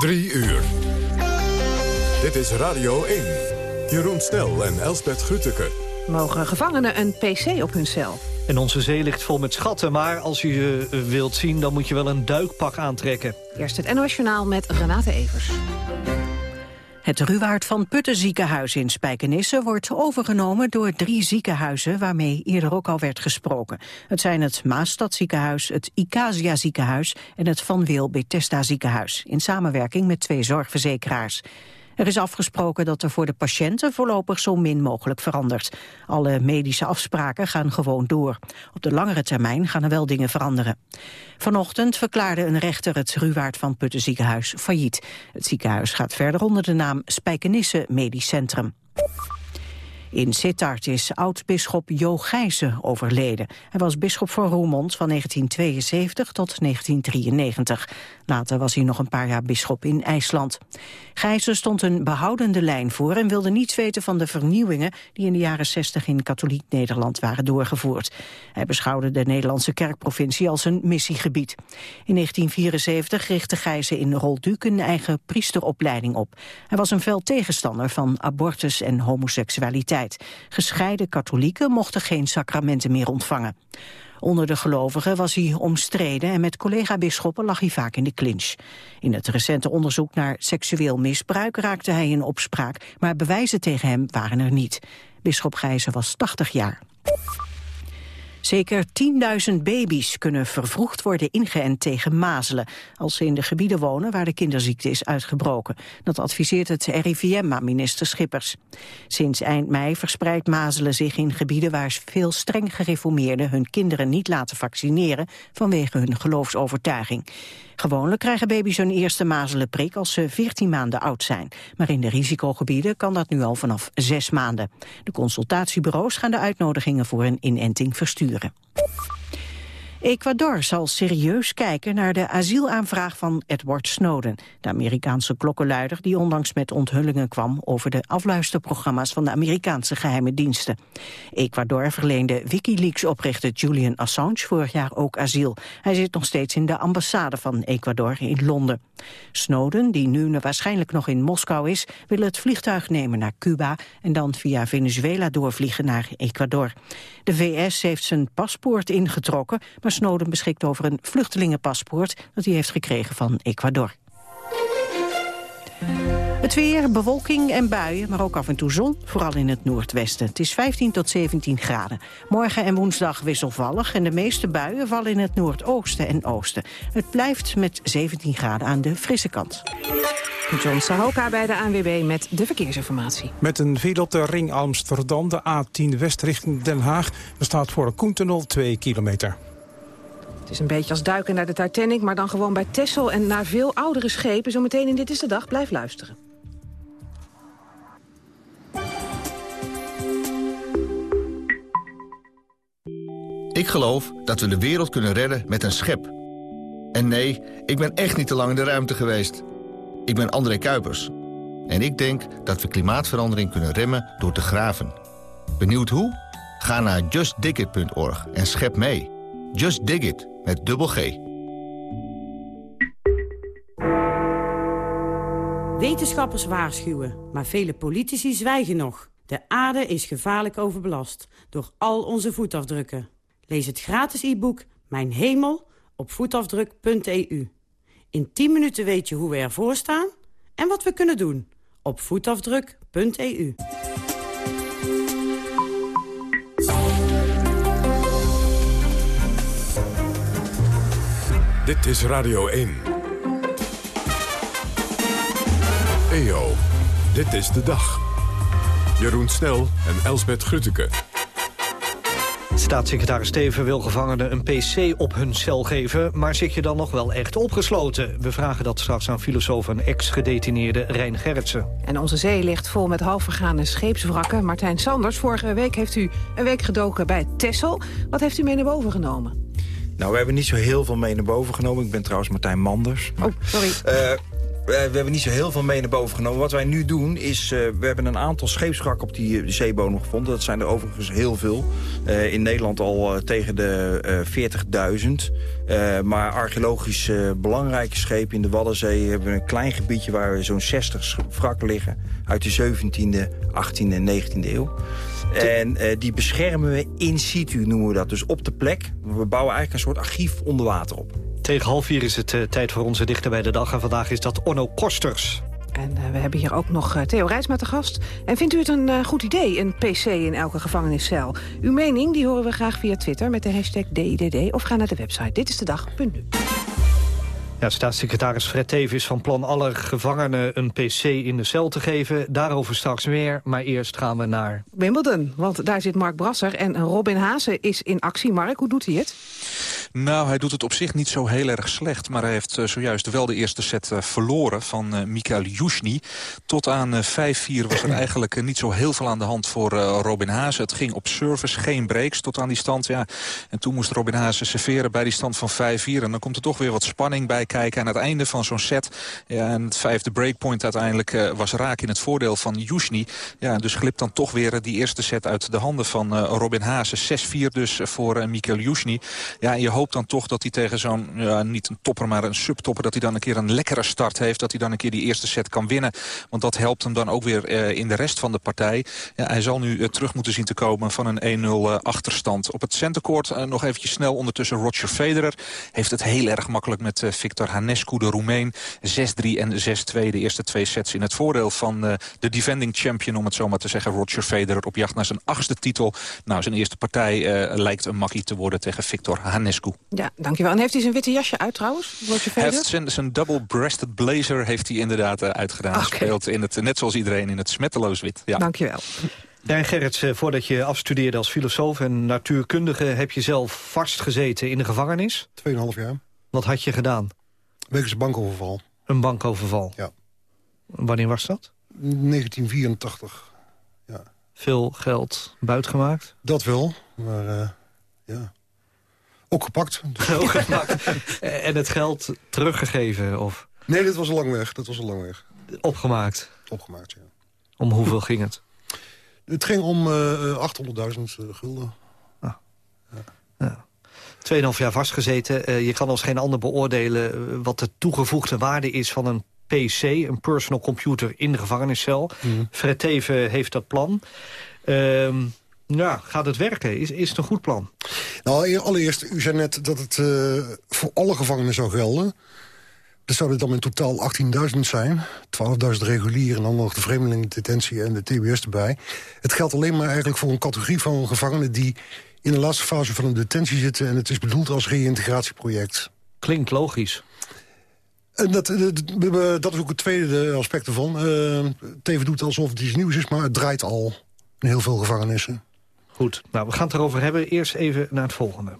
Drie uur. Dit is Radio 1. Jeroen Snel en Elsbeth Grütke. Mogen gevangenen een pc op hun cel? En onze zee ligt vol met schatten, maar als je ze wilt zien... dan moet je wel een duikpak aantrekken. Eerst het NOS Journaal met Renate Evers. Het Ruwaard van Putten ziekenhuis in Spijkenisse wordt overgenomen door drie ziekenhuizen waarmee eerder ook al werd gesproken. Het zijn het Maasstadziekenhuis, het Icasia ziekenhuis en het Van Wil Bethesda ziekenhuis in samenwerking met twee zorgverzekeraars. Er is afgesproken dat er voor de patiënten voorlopig zo min mogelijk verandert. Alle medische afspraken gaan gewoon door. Op de langere termijn gaan er wel dingen veranderen. Vanochtend verklaarde een rechter het Ruwaard van Putten ziekenhuis failliet. Het ziekenhuis gaat verder onder de naam Spijkenisse Medisch Centrum. In Sittard is oud-bisschop Jo Gijzen overleden. Hij was bisschop van Roermond van 1972 tot 1993. Later was hij nog een paar jaar bisschop in IJsland. Gijzen stond een behoudende lijn voor en wilde niets weten van de vernieuwingen die in de jaren 60 in katholiek Nederland waren doorgevoerd. Hij beschouwde de Nederlandse kerkprovincie als een missiegebied. In 1974 richtte Gijzen in Rolduc een eigen priesteropleiding op. Hij was een fel tegenstander van abortus en homoseksualiteit. Gescheiden katholieken mochten geen sacramenten meer ontvangen. Onder de gelovigen was hij omstreden en met collega-bisschoppen lag hij vaak in de clinch. In het recente onderzoek naar seksueel misbruik raakte hij in opspraak, maar bewijzen tegen hem waren er niet. Bisschop Gijzen was 80 jaar. Zeker 10.000 baby's kunnen vervroegd worden ingeënt tegen mazelen... als ze in de gebieden wonen waar de kinderziekte is uitgebroken. Dat adviseert het RIVM aan minister Schippers. Sinds eind mei verspreidt mazelen zich in gebieden... waar veel streng gereformeerden hun kinderen niet laten vaccineren... vanwege hun geloofsovertuiging. Gewoonlijk krijgen baby's hun eerste mazelenprik als ze 14 maanden oud zijn. Maar in de risicogebieden kan dat nu al vanaf 6 maanden. De consultatiebureaus gaan de uitnodigingen voor een inenting versturen. Ecuador zal serieus kijken naar de asielaanvraag van Edward Snowden, de Amerikaanse klokkenluider die onlangs met onthullingen kwam over de afluisterprogramma's van de Amerikaanse geheime diensten. Ecuador verleende Wikileaks-oprichter Julian Assange vorig jaar ook asiel. Hij zit nog steeds in de ambassade van Ecuador in Londen. Snowden, die nu waarschijnlijk nog in Moskou is, wil het vliegtuig nemen naar Cuba en dan via Venezuela doorvliegen naar Ecuador. De VS heeft zijn paspoort ingetrokken, maar Snowden beschikt over een vluchtelingenpaspoort dat hij heeft gekregen van Ecuador. Het weer, bewolking en buien, maar ook af en toe zon, vooral in het noordwesten. Het is 15 tot 17 graden. Morgen en woensdag wisselvallig en de meeste buien vallen in het noordoosten en oosten. Het blijft met 17 graden aan de frisse kant. John Sahoka bij de ANWB met de verkeersinformatie. Met een file op de ring Amsterdam, de A10 West richting Den Haag. Er staat voor de Koentunnel 2 kilometer. Het is een beetje als duiken naar de Titanic, maar dan gewoon bij Texel en naar veel oudere schepen. Zometeen in Dit is de Dag, blijf luisteren. Ik geloof dat we de wereld kunnen redden met een schep. En nee, ik ben echt niet te lang in de ruimte geweest. Ik ben André Kuipers. En ik denk dat we klimaatverandering kunnen remmen door te graven. Benieuwd hoe? Ga naar justdigit.org en schep mee. Just Dig It, met dubbel G. Wetenschappers waarschuwen, maar vele politici zwijgen nog. De aarde is gevaarlijk overbelast door al onze voetafdrukken. Lees het gratis e-book Mijn Hemel op voetafdruk.eu. In 10 minuten weet je hoe we ervoor staan en wat we kunnen doen op voetafdruk.eu. Dit is Radio 1. EO, dit is de dag. Jeroen Snel en Elsbeth Grutteke. Staatssecretaris Steven wil gevangenen een pc op hun cel geven... maar zit je dan nog wel echt opgesloten? We vragen dat straks aan filosoof en ex-gedetineerde Rijn Gerritsen. En onze zee ligt vol met halfvergane scheepswrakken. Martijn Sanders, vorige week heeft u een week gedoken bij Tessel. Wat heeft u mee naar boven genomen? Nou, we hebben niet zo heel veel mee naar boven genomen. Ik ben trouwens Martijn Manders. oh, sorry. Uh, we hebben niet zo heel veel mee naar boven genomen. Wat wij nu doen is, we hebben een aantal scheepswrakken op die zeebodem gevonden. Dat zijn er overigens heel veel. in Nederland al tegen de 40.000. maar archeologisch belangrijke schepen in de Waddenzee hebben een klein gebiedje... waar zo'n 60 wrakken liggen uit de 17e, 18e en 19e eeuw. En uh, die beschermen we in situ, noemen we dat. Dus op de plek. We bouwen eigenlijk een soort archief onder water op. Tegen half vier is het uh, tijd voor onze dichter bij de dag. En vandaag is dat Onno Kosters. En uh, we hebben hier ook nog uh, Theo Rijsma te gast. En vindt u het een uh, goed idee, een pc in elke gevangeniscel? Uw mening die horen we graag via Twitter met de hashtag DIDD... of ga naar de website Dit is de dag.nu. Ja, staatssecretaris Fred Teven is van plan alle gevangenen een pc in de cel te geven. Daarover straks meer, maar eerst gaan we naar... Wimbledon, want daar zit Mark Brasser en Robin Haase is in actie. Mark, hoe doet hij het? Nou, hij doet het op zich niet zo heel erg slecht. Maar hij heeft uh, zojuist wel de eerste set uh, verloren van uh, Mikael Yushny. Tot aan 5-4 was er eigenlijk niet zo heel veel aan de hand voor Robin Haase. Het ging op service, geen breaks tot aan die stand. Ja. En toen moest Robin Haase serveren bij die stand van 5-4. En dan komt er toch weer wat spanning bij kijken. Aan het einde van zo'n set, ja, en het vijfde breakpoint uiteindelijk... was raak in het voordeel van Yushny. Ja, dus glipt dan toch weer die eerste set uit de handen van Robin Haase. 6-4 dus voor Mikael Yushny. Ja, en je hoopt dan toch dat hij tegen zo'n, ja, niet een topper, maar een subtopper... dat hij dan een keer een lekkere start heeft. Dat hij dan een keer die eerste set kan winnen. Want dat helpt hem dan ook weer uh, in de rest van de partij. Ja, hij zal nu uh, terug moeten zien te komen van een 1-0 uh, achterstand. Op het centercourt nog eventjes snel ondertussen Roger Federer. Heeft het heel erg makkelijk met Victor Hanescu, de Roemeen. 6-3 en 6-2, de eerste twee sets in het voordeel van de defending champion... om het zo maar te zeggen, Roger Federer op jacht naar zijn achtste titel. Nou, zijn eerste partij lijkt een makkie te worden tegen Victor Hanescu. Ja, dankjewel. En heeft hij zijn witte jasje uit trouwens? Hij heeft zijn, zijn double-breasted blazer heeft hij inderdaad uh, uitgedaan. Okay. Speelt in het, net zoals iedereen in het smetteloos wit. Ja. Dankjewel. Ja, Gerrits, eh, voordat je afstudeerde als filosoof en natuurkundige... heb je zelf vastgezeten in de gevangenis? Tweeënhalf jaar. Wat had je gedaan? Wegens bankoverval. Een bankoverval? Ja. Wanneer was dat? 1984, ja. Veel geld buitgemaakt? Dat wel, maar uh, ja... Ook gepakt. Ook gepakt. en het geld teruggegeven? Of? Nee, dat was al lang weg. Dat was al lang weg. Opgemaakt? Opgemaakt, ja. Om hoeveel ging het? Het ging om uh, 800.000 gulden. Ah. Ja. Tweeënhalf jaar vastgezeten. Uh, je kan als geen ander beoordelen wat de toegevoegde waarde is van een PC, een personal computer in de gevangeniscel. Mm. Fred Teven heeft dat plan. Uh, nou, gaat het werken? Is, is het een goed plan? Nou, allereerst, u zei net dat het uh, voor alle gevangenen zou gelden. Dat zouden dan in totaal 18.000 zijn. 12.000 regulier en dan nog de vreemdelingendetentie en de TBS erbij. Het geldt alleen maar eigenlijk voor een categorie van gevangenen... die in de laatste fase van een detentie zitten... en het is bedoeld als reïntegratieproject. Klinkt logisch. En dat, dat, dat is ook het tweede aspect ervan. Uh, Teven doet alsof het iets nieuws is, maar het draait al in heel veel gevangenissen. Goed, nou, we gaan het erover hebben. Eerst even naar het volgende.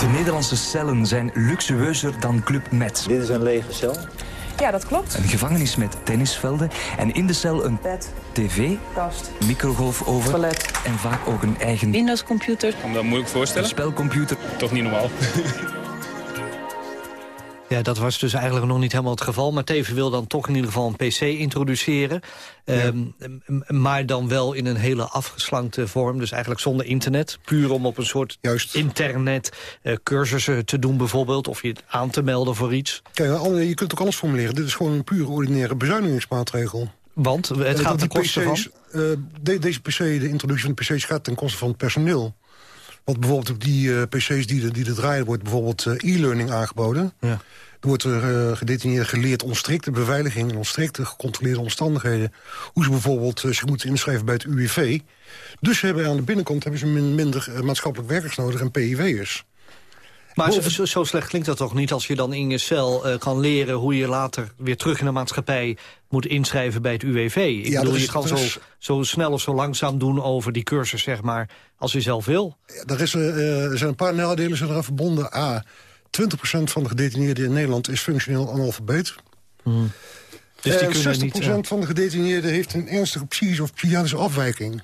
De Nederlandse cellen zijn luxueuzer dan Club Met. Dit is een lege cel. Ja, dat klopt. Een gevangenis met tennisvelden en in de cel een bed, tv, kast, microgolfoven toilet en vaak ook een eigen Windows-computer. Kan me dat moeilijk voorstellen? Een spelcomputer. Toch niet normaal. Ja, dat was dus eigenlijk nog niet helemaal het geval. Maar Teven wil dan toch in ieder geval een pc introduceren. Ja. Um, maar dan wel in een hele afgeslankte vorm. Dus eigenlijk zonder internet. Puur om op een soort Juist. internet uh, cursussen te doen bijvoorbeeld. Of je aan te melden voor iets. Kijk, je kunt ook alles formuleren. Dit is gewoon een puur ordinaire bezuinigingsmaatregel. Want het gaat ten koste van? Uh, de, deze pc, de introductie van de pc's gaat ten koste van het personeel. Want bijvoorbeeld op die uh, pc's die er, die er draaien... wordt bijvoorbeeld uh, e-learning aangeboden. Ja. Er wordt er uh, gedetineerd geleerd om strikte beveiliging... en om strikte gecontroleerde omstandigheden... hoe ze bijvoorbeeld zich moeten inschrijven bij het UWV. Dus hebben aan de binnenkant hebben ze minder maatschappelijk werkers nodig en PIW'ers. Maar zo, zo, slecht klinkt dat toch niet als je dan in je cel uh, kan leren... hoe je later weer terug in de maatschappij moet inschrijven bij het UWV. Ik ja, bedoel, is, je kan zo, is... zo snel of zo langzaam doen over die cursus, zeg maar, als je zelf wil. Ja, er, is, uh, er zijn een paar nadelen zijn eraan verbonden. A, 20% van de gedetineerden in Nederland is functioneel analfabeet. Hmm. Dus die uh, 60% niet, ja. van de gedetineerden heeft een ernstige psychische of psychiatrische afwijking.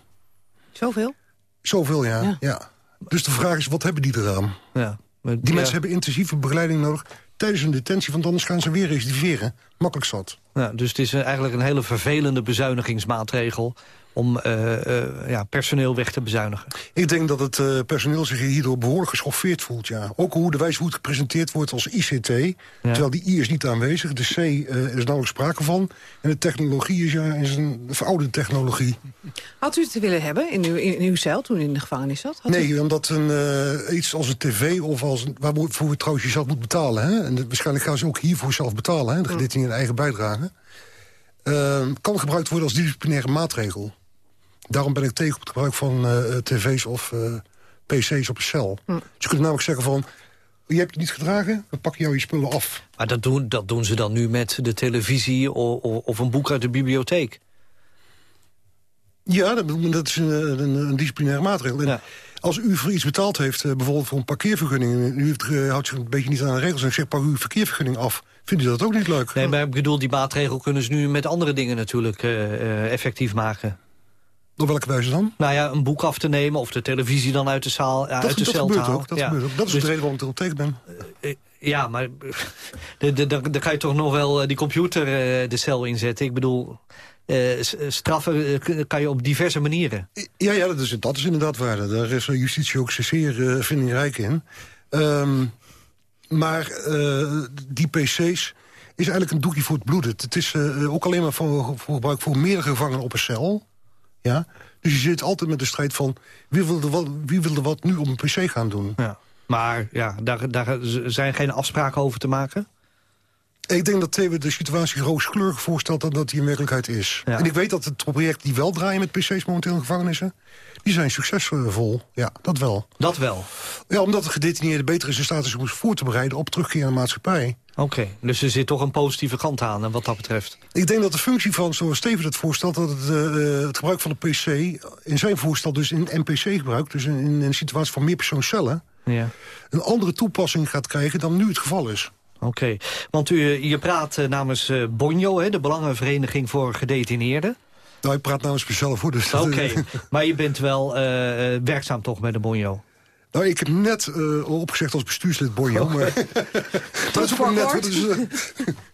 Zoveel? Zoveel, ja. ja. ja. Dus de vraag is, wat hebben die eraan? Ja. Die mensen hebben intensieve begeleiding nodig. tijdens hun detentie... want anders gaan ze weer recidiveren. Makkelijk zat. Ja, dus het is eh, eigenlijk een hele vervelende bezuinigingsmaatregel om uh, uh, ja, personeel weg te bezuinigen. Ik denk dat het uh, personeel zich hierdoor behoorlijk geschoffeerd voelt. Ja. Ook hoe de wijze hoe het gepresenteerd wordt als ICT. Ja. Terwijl die I is niet aanwezig. De C is nauwelijks sprake van. En de technologie is, ja, is een verouderde technologie. Had u het willen hebben in uw, in uw cel toen u in de gevangenis zat? Had nee, u... omdat een, iets als een tv of als een, waarvoor je trouwens jezelf moet betalen. Hè? En de, waarschijnlijk gaan ze ook hiervoor zelf betalen. Hè? De gedetineerde eigen bijdrage. kan gebruikt worden als disciplinaire maatregel. Daarom ben ik tegen op het gebruik van uh, tv's of uh, pc's op een cel. Hm. Dus je kunt namelijk zeggen van... je hebt je niet gedragen, we pakken jou je spullen af. Maar dat doen, dat doen ze dan nu met de televisie of, of een boek uit de bibliotheek? Ja, dat, dat is een, een, een, disciplinaire maatregel. Ja. Als u voor iets betaald heeft, bijvoorbeeld voor een parkeervergunning... en u heeft, houdt zich een beetje niet aan de regels en zegt pak uw verkeervergunning af... vindt u dat ook niet leuk? Nee, maar ik bedoel, die maatregel kunnen ze nu met andere dingen natuurlijk uh, effectief maken. Door welke wijze dan? Nou ja, een boek af te nemen of de televisie dan uit de, zaal, dat, uit de dat cel te halen. Ook, dat ja. gebeurt ook. Dat is dus, de reden waarom ik erop tegen ben. Uh, ja, maar dan kan je toch nog wel die computer uh, de cel inzetten. Ik bedoel, uh, straffen kan je op diverse manieren. Ja, ja dat, is, dat is inderdaad waar. Daar is justitie ook zeer vindingrijk in. Um, maar die pc's is eigenlijk een doekje voor het bloeden. Het is ook alleen maar voor, voor gebruik voor meerdere gevangenen op een cel... Ja? Dus je zit altijd met de strijd van... wie wil er wat, wie wil er wat nu op een pc gaan doen? Ja. Maar ja, daar, daar zijn geen afspraken over te maken? Ik denk dat de situatie rooskleurig voorstelt dan dat die in werkelijkheid is. Ja. En ik weet dat het project die wel draaien met pc's momenteel in gevangenissen... die zijn succesvol. Ja, dat wel. Dat wel? Ja, omdat de gedetineerde beter in staat is om zich voor te bereiden... op terugkeer naar de maatschappij. Oké, okay, dus er zit toch een positieve kant aan wat dat betreft? Ik denk dat de functie van, zoals Steven het voorstelt... dat het, uh, het gebruik van de PC in zijn voorstel dus in NPC gebruikt... dus in, in een situatie van meer persoonscellen... Ja. een andere toepassing gaat krijgen dan nu het geval is. Oké, okay. want u, je praat uh, namens Bonjo, hè, de Belangenvereniging voor Gedetineerden. Nou, ik praat namens mezelf voor. Dus Oké, okay. maar je bent wel uh, werkzaam toch met de Bonjo? Nou, ik heb net uh, opgezegd als bestuurslid Bonjo. Oh. Maar dat is ook net. Dus, uh...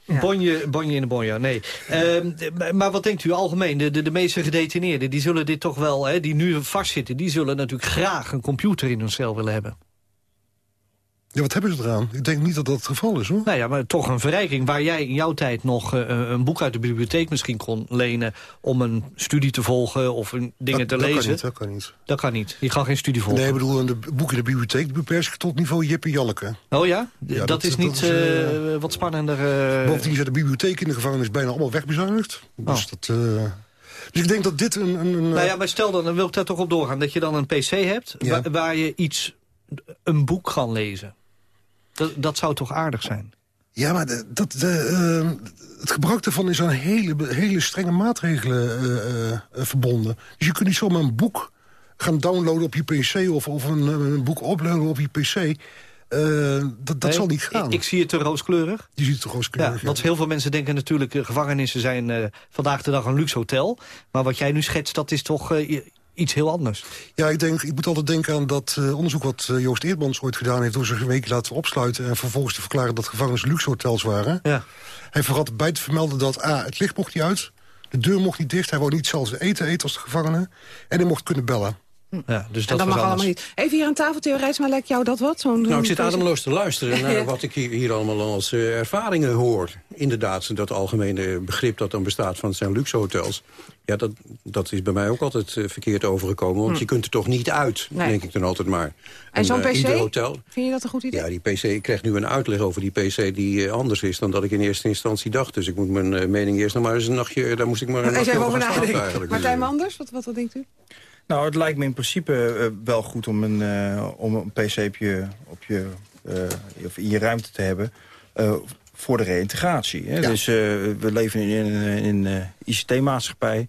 ja. bonje, bonje in de Bonjo, nee. Uh, maar wat denkt u algemeen? De, de, de meeste gedetineerden, die zullen dit toch wel, hè, die nu vastzitten... die zullen natuurlijk graag een computer in hun cel willen hebben. Ja, wat hebben ze eraan? Ik denk niet dat dat het geval is, hoor. Nou ja, maar toch een verrijking. Waar jij in jouw tijd nog uh, een boek uit de bibliotheek misschien kon lenen... om een studie te volgen of een, dingen dat, te dat lezen. Kan niet, dat kan niet. Dat kan niet. Je kan geen studie volgen. Nee, ik bedoel, een boek in de bibliotheek beperkt zich tot niveau Jip en Janneke. Oh ja? ja dat, dat, is niet is, uh, wat spannender... Uh... Bovendien zijn de bibliotheek in de gevangenis bijna allemaal wegbezuinigd. Dus oh. dat... Dus ik denk dat dit een... een, een nou ja, maar stel dan, dan wil ik daar toch op doorgaan... dat je dan een pc hebt ja. waar, waar je iets, een boek kan lezen. Dat, dat zou toch aardig zijn? Ja, maar de, dat, de, uh, het gebruik daarvan is aan hele, hele strenge maatregelen uh, uh, verbonden. Dus je kunt niet zomaar een boek gaan downloaden op je pc... of, of een, een boek uploaden op je pc... dat dat nee, zal niet gaan. Ik, ik, zie het te rooskleurig. Je ziet het te rooskleurig, ja, ja. Want heel veel mensen denken natuurlijk... gevangenissen zijn vandaag de dag een luxe hotel. Maar wat jij nu schetst, dat is toch iets heel anders. Ja, ik, denk, ik moet altijd denken aan dat uh, onderzoek wat uh, Joost Eerdmans ooit gedaan heeft... door zich een week laten opsluiten en vervolgens te verklaren dat gevangenissen luxe hotels waren. Ja. Hij vergat bij te vermelden dat A, het licht mocht niet uit... de deur mocht niet dicht, hij wou niet zelfs eten eten als de gevangene... en hij mocht kunnen bellen. Ja, dus dat en dat mag allemaal niet. Even hier aan tafel, Theo Rijsma, lijkt jou dat wat? Nou, ik zit ademloos te luisteren naar wat ik hier, hier allemaal als uh, ervaringen hoor. Inderdaad, dat algemene begrip dat dan bestaat van het zijn luxe hotels. Ja, dat, dat is bij mij ook altijd uh, verkeerd overgekomen. Want hm. je kunt er toch niet uit, nee. denk ik dan altijd maar. En, zo'n uh, pc, hotel, vind je dat een goed idee? Ja, die pc, ik krijg nu een uitleg over die pc die anders is... dan dat ik in eerste instantie dacht. Dus ik moet mijn mening eerst nog maar eens een nachtje... daar moest ik maar een nachtje over gaan slapen eigenlijk. Martijn Manders, wat, wat, wat denkt u? Nou, het lijkt me in principe uh, wel goed om een, uh, om een pc op je, op je, uh, of in je ruimte te hebben voor de reïntegratie. Hè? Ja. Dus we leven in een in, ICT-maatschappij.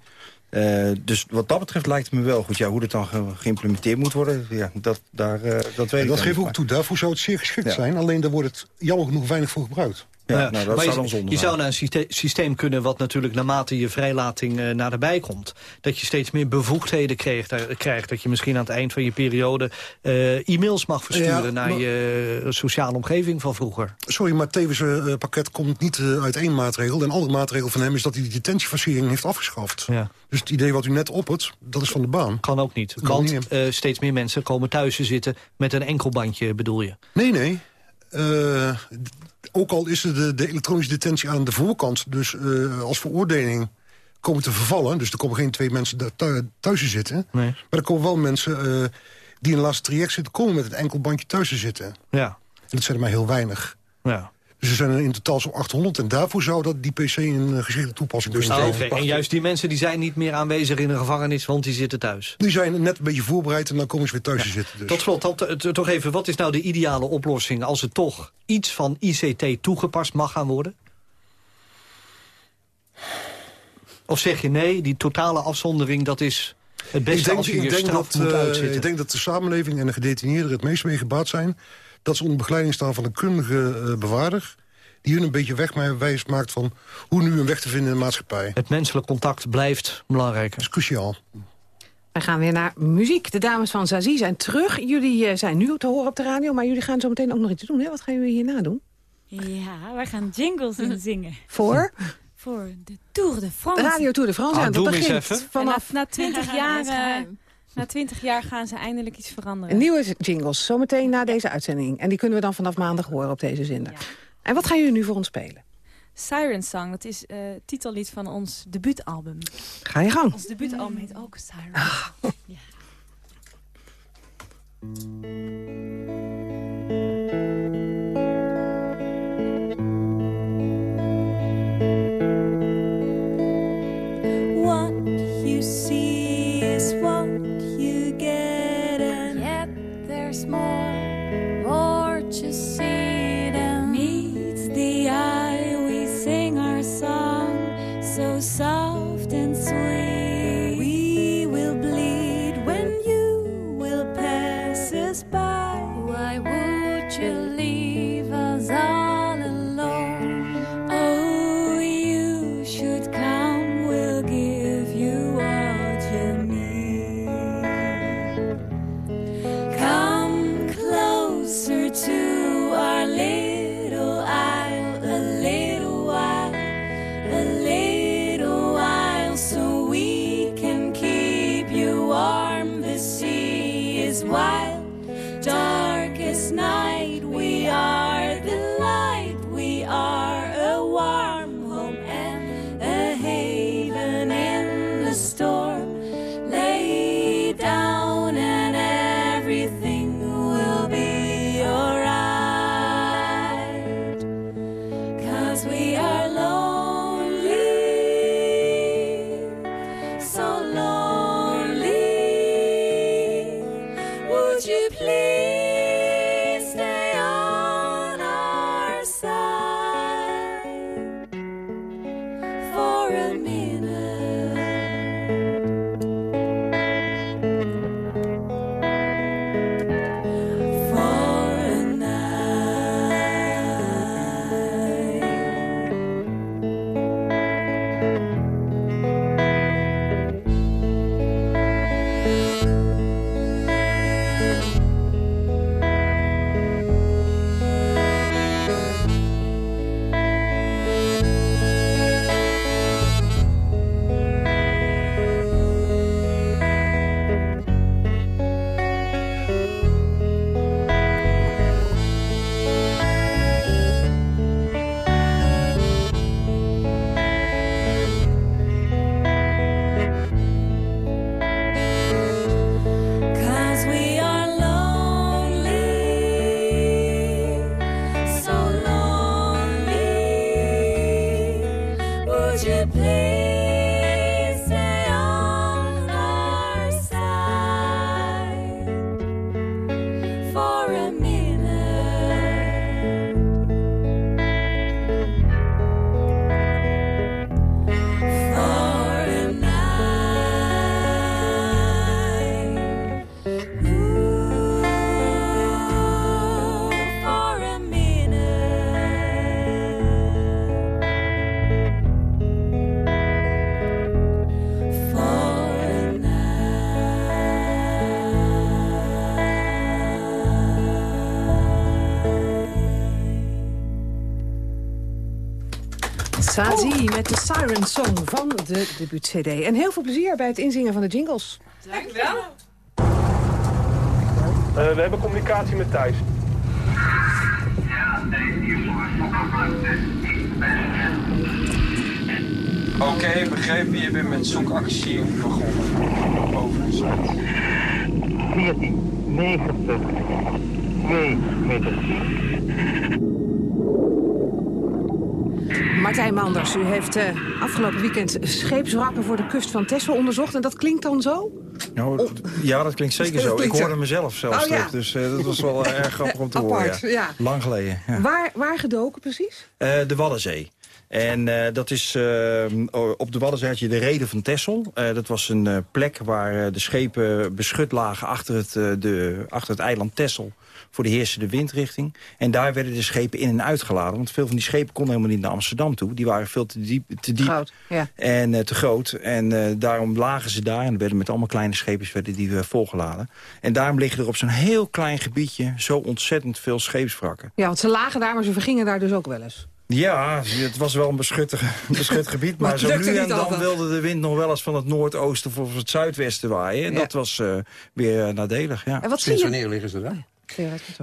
dus wat dat betreft lijkt het me wel goed. Ja, hoe dat dan ge geïmplementeerd moet worden, ja, dat, daar, dat weet en ik Dat geeft ook toe. Daarvoor zou het zeer geschikt ja. zijn. Alleen daar wordt het jammer genoeg weinig voor gebruikt. Ja, Ja, nou, dat maar zou je, zou naar een syste- systeem kunnen wat natuurlijk naarmate je vrijlating eh, naderbij komt... dat je steeds meer bevoegdheden krijgt, eh, krijgt. Dat je misschien aan het eind van je periode eh, e-mails mag versturen... Ja, naar maar- je eh, sociale omgeving van vroeger. Sorry, maar Tevens eh, pakket komt niet eh, uit één maatregel. Een andere maatregel van hem is dat hij de detentiefacering heeft afgeschaft. Ja. Dus het idee wat u net oppert, dat is van de baan. Kan ook niet. Kan Want niet. eh, steeds meer mensen komen thuis te zitten met een enkelbandje, bedoel je? Nee, nee. Eh, ook al is er de, de elektronische detentie aan de voorkant... dus eh, als veroordeling komen te vervallen... dus er komen geen twee mensen thuis te zitten... Nee. maar er komen wel mensen eh, die in een laatste traject zitten... komen met een enkel bandje thuis te zitten. Ja. En dat zijn er maar heel weinig. ja. Dus er zijn in totaal zo'n 800. En daarvoor zou dat die PC een uh, geschikte toepassing kunnen Ah, zijn. En juist die mensen die zijn niet meer aanwezig in een gevangenis... want die zitten thuis. Die zijn net een beetje voorbereid en dan komen ze weer thuis te zitten. Dus. Tot slot, dan t- toch even, wat is nou de ideale oplossing... als er toch iets van ICT toegepast mag gaan worden? Of zeg je nee, die totale afzondering, dat is het beste ik denk, als je ik je denk dat, moet eh, uitzitten? ik denk dat de samenleving en de gedetineerden er het meest mee gebaat zijn... dat ze onder begeleiding staan van een kundige eh, bewaarder... die hun een beetje wegwijs maakt van hoe nu een weg te vinden in de maatschappij. Het menselijk contact blijft belangrijk. Dat is cruciaal. Wij gaan weer naar muziek. De dames van Zazie zijn terug. Jullie eh, zijn nu te horen op de radio, maar jullie gaan zo meteen ook nog iets doen. Hè? Wat gaan jullie hierna doen? Ja, wij gaan jingles inzingen. Voor? Voor de Tour de France. De Radio Tour de France. Ah, doe dat begint even. vanaf Na, na 20 jaar, Na 20 jaar gaan ze eindelijk iets veranderen. een nieuwe jingles. Zometeen na deze uitzending. En die kunnen we dan vanaf maandag horen op deze zender. En wat gaan jullie nu voor ons spelen? Siren Song, dat is het titellied van ons debuutalbum. Ga je gang. Ons debuutalbum heet ook Siren. Ja. naturally. Sazi met de Siren Song van de debuut-cd. En heel veel plezier bij het inzingen van de jingles. Dankjewel. Uh, we hebben communicatie met Thijs. Oké, okay, begrepen. Je bent met zoekactie begonnen. Overgezet. 1490 2 meter. Martijn Manders, u heeft uh, afgelopen weekend scheepswrakken voor de kust van Texel onderzocht. En dat klinkt dan zo? Nou, ja, dat klinkt zeker zo. Ik hoorde mezelf zelfs oh, ja. terug. Dus uh, dat was wel uh, erg grappig om te Apart, horen. Ja. Ja. Lang geleden. Ja. Waar, waar gedoken precies? Uh, de Waddenzee. En uh, dat is uh, op de Waddenzee had je de reden van Texel. Uh, dat was een plek waar de schepen beschut lagen achter het, de, achter het eiland Texel voor de heersende windrichting. En daar werden de schepen in en uitgeladen. Want veel van die schepen konden helemaal niet naar Amsterdam toe. Die waren veel te diep, te diep Groot, ja. en uh, te groot. En uh, daarom lagen ze daar. En werden met allemaal kleine scheepjes werden die uh, volgeladen. En daarom liggen er op zo'n heel klein gebiedje... zo ontzettend veel scheepswrakken. Ja, want ze lagen daar, maar ze vergingen daar dus ook wel eens. Ja, het was wel een beschut, beschut gebied. Maar, Maar zo nu en dan altijd. wilde de wind nog wel eens van het noordoosten of het zuidwesten waaien. En Ja. dat was uh, weer uh, nadelig, ja. En wat zie Sinds je? wanneer liggen ze daar?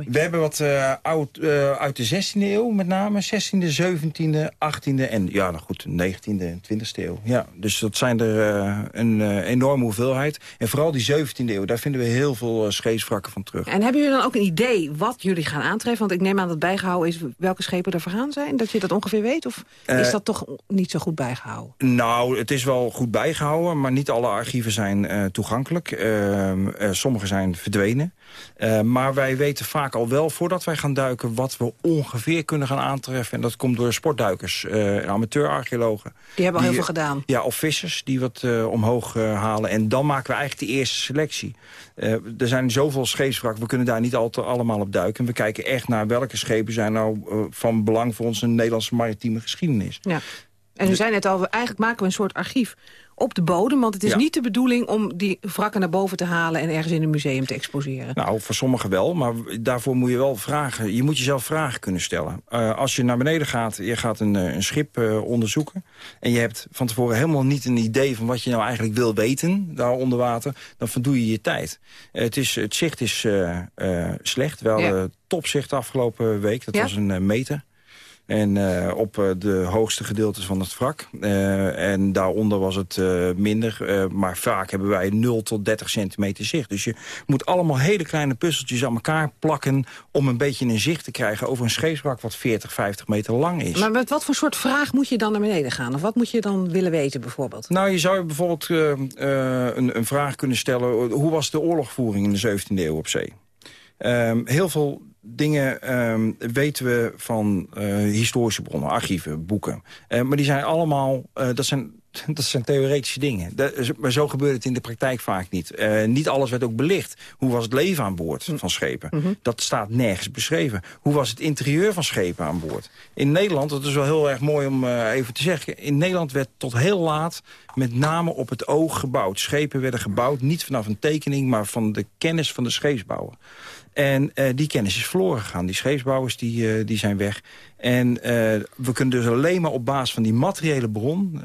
We hebben wat uh, oud, uh, uit de 16e eeuw, met name 16e, 17e, 18e en ja, nou goed, 19e en 20e eeuw. Ja, dus dat zijn er uh, een enorme hoeveelheid. En vooral die 17e eeuw, daar vinden we heel veel scheepswrakken van terug. En hebben jullie dan ook een idee wat jullie gaan aantreffen? Want ik neem aan dat bijgehouden is welke schepen er vergaan zijn. Dat je dat ongeveer weet? Of is Eh, dat toch niet zo goed bijgehouden? Nou, het is wel goed bijgehouden, maar niet alle archieven zijn toegankelijk. Uh, sommige zijn verdwenen. Maar wij weten vaak al wel, voordat wij gaan duiken... wat we ongeveer kunnen gaan aantreffen. En dat komt door sportduikers, uh, amateurarcheologen. Die hebben al heel veel gedaan. Ja, of vissers die wat uh, omhoog uh, halen. En dan maken we eigenlijk de eerste selectie. Er zijn zoveel scheepswrakken, we kunnen daar niet altijd allemaal op duiken. We kijken echt naar welke schepen zijn nou van belang... voor onze Nederlandse maritieme geschiedenis. Ja. En u zei net al, eigenlijk maken we een soort archief op de bodem. Want het is Ja. niet de bedoeling om die wrakken naar boven te halen... en ergens in een museum te exposeren. Nou, voor sommigen wel, maar daarvoor moet je wel vragen. Je moet jezelf vragen kunnen stellen. Uh, als je naar beneden gaat, je gaat een, uh, een schip uh, onderzoeken... en je hebt van tevoren helemaal niet een idee van wat je nou eigenlijk wil weten... daar onder water, dan verdoe je je tijd. het, is, het zicht is slecht. Wel Ja. topzicht afgelopen week, dat Ja? was een meter... En uh, op uh, de hoogste gedeeltes van het wrak. Uh, en daaronder was het minder. maar vaak hebben wij 0 tot 30 centimeter zicht. Dus je moet allemaal hele kleine puzzeltjes aan elkaar plakken... om een beetje een zicht te krijgen over een scheepswrak... wat 40, 50 meter lang is. Maar met wat voor soort vraag moet je dan naar beneden gaan? Of wat moet je dan willen weten bijvoorbeeld? Nou, je zou bijvoorbeeld een, een, vraag kunnen stellen... hoe was de oorlogvoering in de 17e eeuw op zee? Um, heel veel dingen um, weten we van uh, historische bronnen, archieven, boeken. Uh, maar die zijn allemaal, uh, dat, zijn, dat zijn theoretische dingen. Dat, maar zo gebeurt het in de praktijk vaak niet. niet alles werd ook belicht. Hoe was het leven aan boord van schepen? Mhm. Mm -hmm. Dat staat nergens beschreven. Hoe was het interieur van schepen aan boord? In Nederland, dat is wel heel erg mooi om even te zeggen... in Nederland werd tot heel laat met name op het oog gebouwd. Schepen werden gebouwd, niet vanaf een tekening... maar van de kennis van de scheepsbouwer. En uh, die kennis is verloren gegaan. Die scheepsbouwers die, uh, die zijn weg. En uh, we kunnen dus alleen maar op basis van die materiële bron...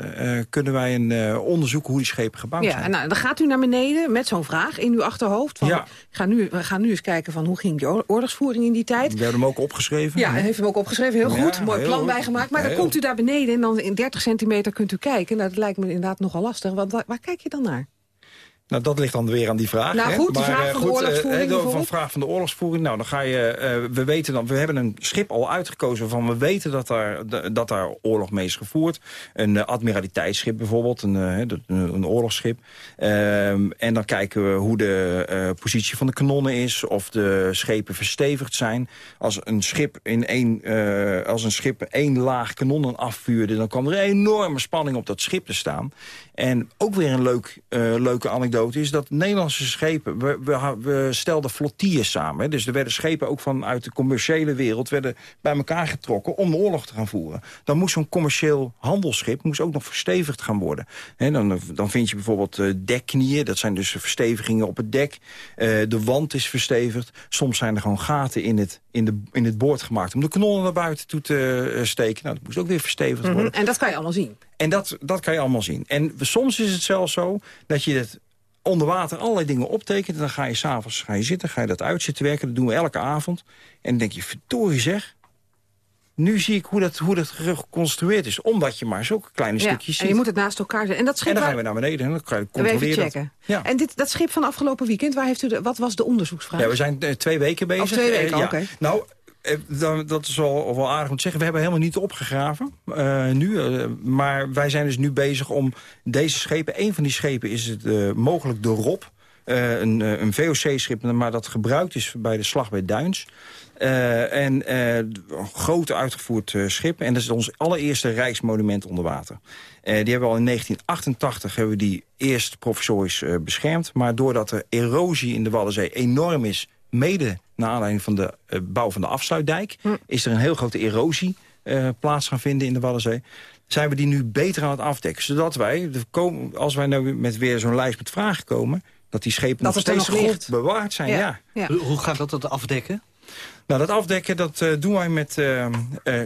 kunnen wij een, onderzoeken hoe die schepen gebouwd ja, zijn. Nou, dan gaat u naar beneden met zo'n vraag in uw achterhoofd. Van, Ja. ga nu, we gaan nu eens kijken van hoe ging die oor- oorlogsvoering in die tijd. We hebben hem ook opgeschreven. Ja, hij heeft hem ook opgeschreven. Heel Ja, goed. Mooi heel plan bijgemaakt. Maar dan komt u daar beneden en dan in 30 centimeter kunt u kijken. Nou, dat lijkt me inderdaad nogal lastig. Want waar, waar kijk je dan naar? Nou, dat ligt dan weer aan die vraag. Nou hè? goed, de vraag eh, van de goed, eh, oorlogsvoering eh, Van vraag van de oorlogsvoering. Nou, dan ga je. eh, we weten dan. We hebben een schip al uitgekozen van. We weten dat daar, dat daar oorlog mee is gevoerd. Een admiraliteitsschip bijvoorbeeld. Een, een, oorlogsschip. Ehm, en dan kijken we hoe de positie van de kanonnen is. Of de schepen verstevigd zijn. Als een schip in één, als een schip één laag kanonnen afvuurde. Dan kwam er een enorme spanning op dat schip te staan. En ook weer een leuk, leuke anekdote anekdote is dat Nederlandse schepen... we, we, we stelden flottilles samen. Hè, dus er werden schepen ook vanuit de commerciële wereld... werden bij elkaar getrokken om de oorlog te gaan voeren. Dan moest zo'n commercieel handelsschip moest ook nog verstevigd gaan worden. Hè, dan, dan vind je bijvoorbeeld uh, dekknieën. Dat zijn dus verstevigingen op het dek. Uh, de wand is verstevigd. Soms zijn er gewoon gaten in het, in, de, in het boord gemaakt... om de kanonnen naar buiten toe te uh, steken. Nou, dat moest ook weer verstevigd Mhm, worden. En dat kan je allemaal zien. En dat, dat kan je allemaal zien. En soms is het zelfs zo dat je het onder water allerlei dingen optekent... en dan ga je s'avonds ga je zitten, ga je dat uitzitten werken. Dat doen we elke avond. En dan denk je, verdorie zeg... Nu zie ik hoe dat, hoe dat geconstrueerd is. Omdat je maar zulke kleine Ja, stukjes en je ziet. moet het naast elkaar zetten. En dat schip En dan gaan we naar beneden en dan kan je controleren. checken. Ja. En dit, dat schip van afgelopen weekend, waar heeft u de, wat was de onderzoeksvraag? Ja, we zijn eh, twee weken bezig. Oh, twee weken, Eh, ja. oké. Nou, dat is wel, wel aardig om te zeggen. We hebben helemaal niet opgegraven eh, nu. eh, maar wij zijn dus nu bezig om deze schepen... een van die schepen is het eh, mogelijk de Rob. eh, een, eh, een VOC-schip, maar dat gebruikt is bij de slag bij Duins. Eh, en eh, een groot uitgevoerd eh, schip. En dat is ons allereerste rijksmonument onder water. Eh, die hebben we al in 1988 hebben we die eerst provisorisch eh, beschermd. Maar doordat de erosie in de Waddenzee enorm is... mede naar aanleiding van de eh, bouw van de afsluitdijk... is er een heel grote erosie eh, plaats gaan vinden in de Waddenzee zijn we die nu beter aan het afdekken. Zodat wij, als wij nou met weer zo'n lijst met vragen komen... dat die schepen Dat nog steeds nog goed bewaard zijn. Ja. Hoe- Hoe gaat dat, dat afdekken? Nou, dat afdekken dat, eh, doen wij met eh eh,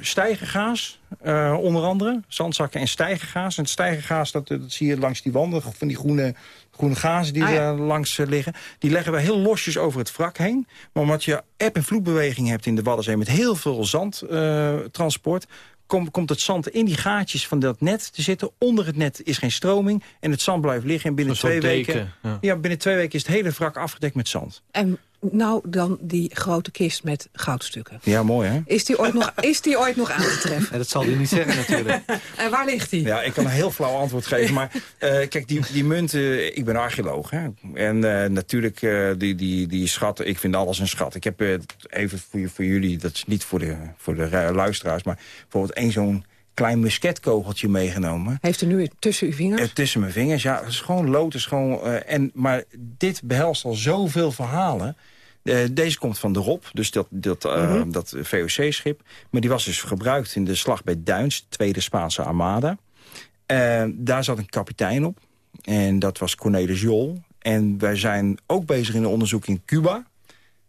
stijgergaas, eh, onder andere. Zandzakken en stijgergaas. En het stijgergaas, dat, dat zie je langs die wanden, van die groene, groene gazen die Ah, ja. daar langs eh, liggen. Die leggen we heel losjes over het wrak heen. Maar omdat je eb- en vloedbeweging hebt in de Waddenzee... met heel veel zandtransport... Kom, komt het zand in die gaatjes van dat net te zitten. Onder het net is geen stroming. En het zand blijft liggen. En binnen twee weken... deken, ja. ja, binnen twee weken is het hele wrak afgedekt met zand. En nou dan die grote kist met goudstukken. Ja, mooi hè? Is die ooit nog, is die ooit nog aan te treffen? En dat zal hij niet zeggen natuurlijk. En waar ligt die? Ja, ik kan een heel flauw antwoord geven. Maar eh, kijk, die, die munten... Ik ben archeoloog. Hè? En eh, natuurlijk, eh, die, die, die schatten... Ik vind alles een schat. Ik heb even voor, voor jullie... Dat is niet voor de, voor de luisteraars... Maar bijvoorbeeld één zo'n klein musketkogeltje meegenomen. Heeft u nu tussen uw vingers? Eh, tussen mijn vingers, ja. Het is gewoon lood. is gewoon, eh, en, maar dit behelst al zoveel verhalen. Eh, deze komt van de Rob, dus dat, dat, Mhm. dat VOC-schip. Maar die was dus gebruikt in de slag bij Duins, de Tweede Spaanse Armada. Daar zat een kapitein op. En dat was Cornelis Jol. En wij zijn ook bezig in een onderzoek in Cuba.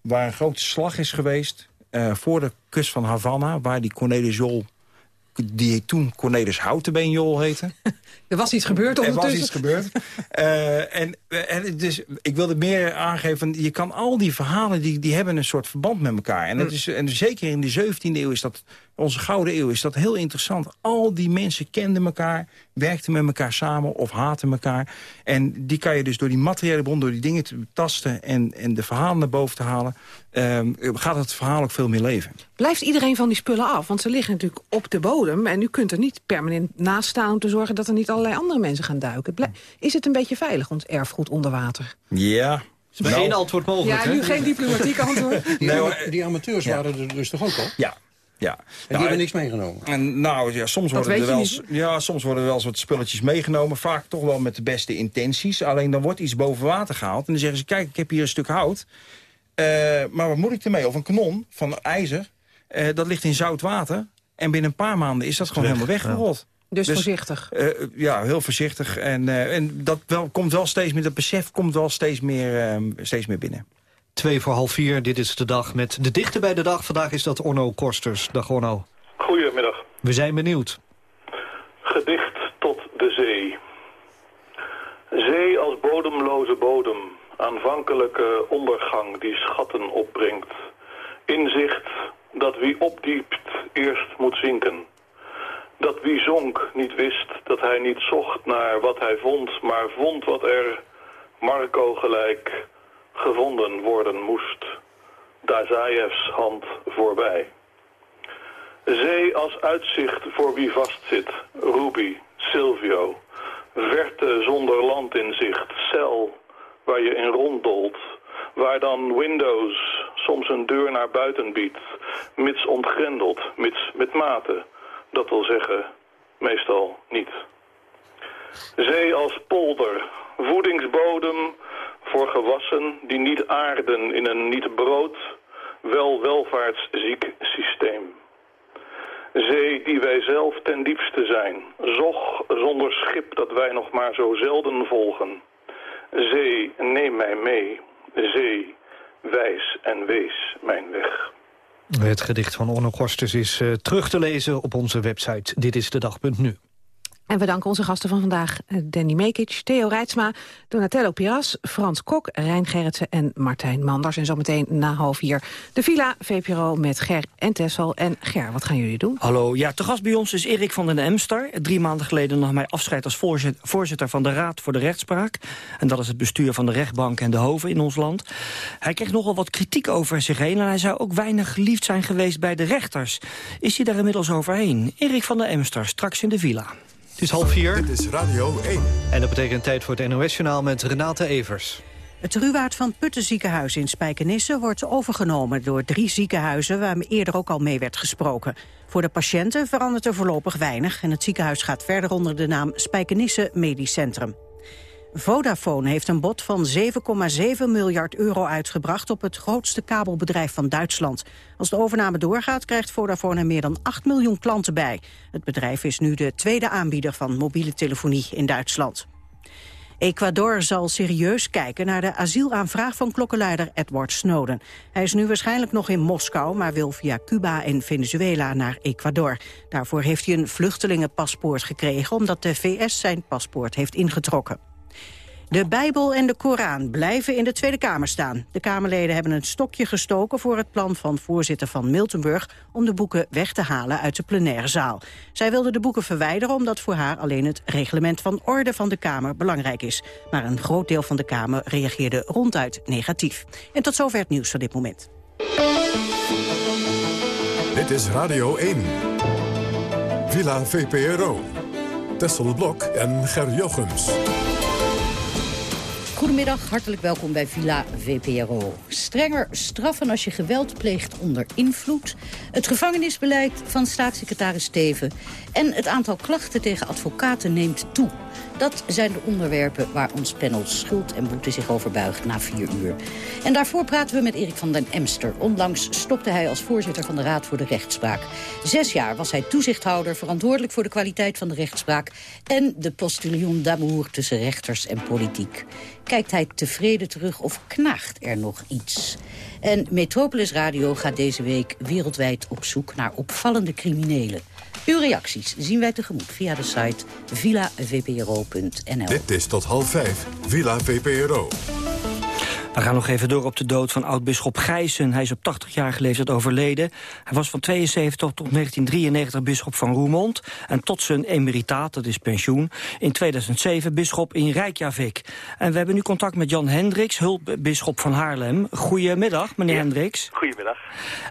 Waar een grote slag is geweest voor de kust van Havana. Waar die Cornelis Jol, die toen Cornelis Houtenbeen Jol heette. Er was iets gebeurd Er was ondertussen. iets gebeurd. Eh, en, en dus, ik wilde meer aangeven, je kan al die verhalen, die, die hebben een soort verband met elkaar. En, het is, en zeker in de 17e eeuw is dat, onze gouden eeuw, is dat heel interessant. Al die mensen kenden elkaar, werkten met elkaar samen of haten elkaar. En die kan je dus door die materiële bron, door die dingen te tasten en, en de verhalen naar boven te halen, ehm, gaat het verhaal ook veel meer leven. Blijft iedereen van die spullen af? Want ze liggen natuurlijk op de bodem. En u kunt er niet permanent naast staan om te zorgen dat er niet allerlei andere mensen gaan duiken. Blij- Is het een beetje veilig, ons erfgoed onder water? Ja. is maar één antwoord mogelijk, Ja, nu geen diplomatiek antwoord. Die, Nee, die amateurs ja. waren er dus toch ook al? Ja. Ja. En die hebben niks meegenomen? En, nou ja, soms Dat worden, er wel, eens- ja, soms worden er wel eens wat spulletjes meegenomen. Vaak toch wel met de beste intenties. Alleen dan wordt iets boven water gehaald. En dan zeggen ze, kijk, ik heb hier een stuk hout. Eh, maar wat moet ik ermee? Of een kanon van ijzer. Eh, dat ligt in zout water. En binnen een paar maanden is dat gewoon Weg, helemaal weggerold. Dus voorzichtig. eh, ja, heel voorzichtig. En, eh, en dat wel, komt wel steeds meer, dat besef komt wel steeds meer, steeds meer binnen. Twee voor half vier, dit is de dag met de dichter bij de dag. Vandaag is dat Orno Korsters. Dag Orno. Goedemiddag. We zijn benieuwd. Gedicht tot de zee. Zee als bodemloze bodem, aanvankelijke ondergang die schatten opbrengt. Inzicht dat wie opdiept eerst moet zinken. Dat wie zonk niet wist dat hij niet zocht naar wat hij vond, maar vond wat er, Marco gelijk, gevonden worden moest. Hand voorbij. Zee als uitzicht voor wie vastzit. Ruby, Silvio. Verte zonder land in zicht. Cel, waar je in ronddolt. Waar dan Windows soms een deur naar buiten biedt. Mits ontgrendeld, mits met mate. Dat wil zeggen, meestal niet. Zee als polder, voedingsbodem voor gewassen die niet aarden in een niet brood, wel welvaartsziek systeem. Zee die wij zelf ten diepste zijn, zog zonder schip dat wij nog maar zo zelden volgen. Zee, neem mij mee, zee, wijs en wees mijn weg. Het gedicht van Orno Kosters is uh, terug te lezen op onze website Dit is de dag.nu. En we danken onze gasten van vandaag, eh, Danny Mekic, Theo Rijtsma, Donatello Piras, Frans Kok, Rijn Gerritsen en Martijn Manders. En zometeen na half vier de Villa VPRO met Ger en Tessel. En Ger, wat gaan jullie doen? Hallo, ja, te gast bij ons is Erik van den Emster. Drie maanden geleden nog mij afscheid als voorzitter van de Raad voor de Rechtspraak. En dat is het bestuur van de rechtbank en de hoven in ons land. Hij kreeg nogal wat kritiek over zich heen en hij zou ook weinig geliefd zijn geweest bij de rechters. Is hij daar inmiddels overheen? Erik van den Emster, straks in de Villa. Het is half vier. Dit is Radio 1. En dat betekent tijd voor het NOS-journaal met Renate Evers. Het Ruwaard van Putten ziekenhuis in Spijkenisse wordt overgenomen door drie ziekenhuizen waar eerder ook al mee werd gesproken. Voor de patiënten verandert er voorlopig weinig en het ziekenhuis gaat verder onder de naam Spijkenisse Medisch Centrum. Vodafone heeft een bod van 7,7 miljard euro uitgebracht op het grootste kabelbedrijf van Duitsland. Als de overname doorgaat krijgt Vodafone er meer dan 8 miljoen klanten bij. Het bedrijf is nu de tweede aanbieder van mobiele telefonie in Duitsland. Ecuador zal serieus kijken naar de asielaanvraag van klokkenluider Edward Snowden. Hij is nu waarschijnlijk nog in Moskou, maar wil via Cuba en Venezuela naar Ecuador. Daarvoor heeft hij een vluchtelingenpaspoort gekregen, omdat de VS zijn paspoort heeft ingetrokken. De Bijbel en de Koran blijven in de Tweede Kamer staan. De Kamerleden hebben een stokje gestoken voor het plan van voorzitter van Miltenburg... om de boeken weg te halen uit de plenaire zaal. Zij wilde de boeken verwijderen omdat voor haar alleen het reglement van orde van de Kamer belangrijk is. Maar een groot deel van de Kamer reageerde ronduit negatief. En tot zover het nieuws van dit moment. Dit is Radio 1. Villa VPRO. Tessel Blok en Ger Jochems. Goedemiddag, hartelijk welkom bij Villa VPRO. Strenger straffen als je geweld pleegt onder invloed. Het gevangenisbeleid van staatssecretaris Steven. En het aantal klachten tegen advocaten neemt toe. Dat zijn de onderwerpen waar ons panel Schuld en Boete zich over buigt na vier uur. En daarvoor praten we met Erik van den Emster. Onlangs stopte hij als voorzitter van de Raad voor de Rechtspraak. Zes jaar was hij toezichthouder, verantwoordelijk voor de kwaliteit van de rechtspraak... en de postillon d'amour tussen rechters en politiek. Kijkt hij tevreden terug of knaagt er nog iets? En Metropolis Radio gaat deze week wereldwijd op zoek naar opvallende criminelen. Uw reacties zien wij tegemoet via de site villavpro.nl. Dit is tot half vijf, Villa VPRO. We gaan nog even door op de dood van oud-bisschop Gijssen. Hij is op 80-jarige leeftijd overleden. Hij was van 72 tot 1993 bisschop van Roermond. En tot zijn emeritaat, dat is pensioen, in 2007 bisschop in Rijkjavik. En we hebben nu contact met Jan Hendricks, hulpbisschop van Haarlem. Goedemiddag, meneer ja, Hendricks. Goedemiddag.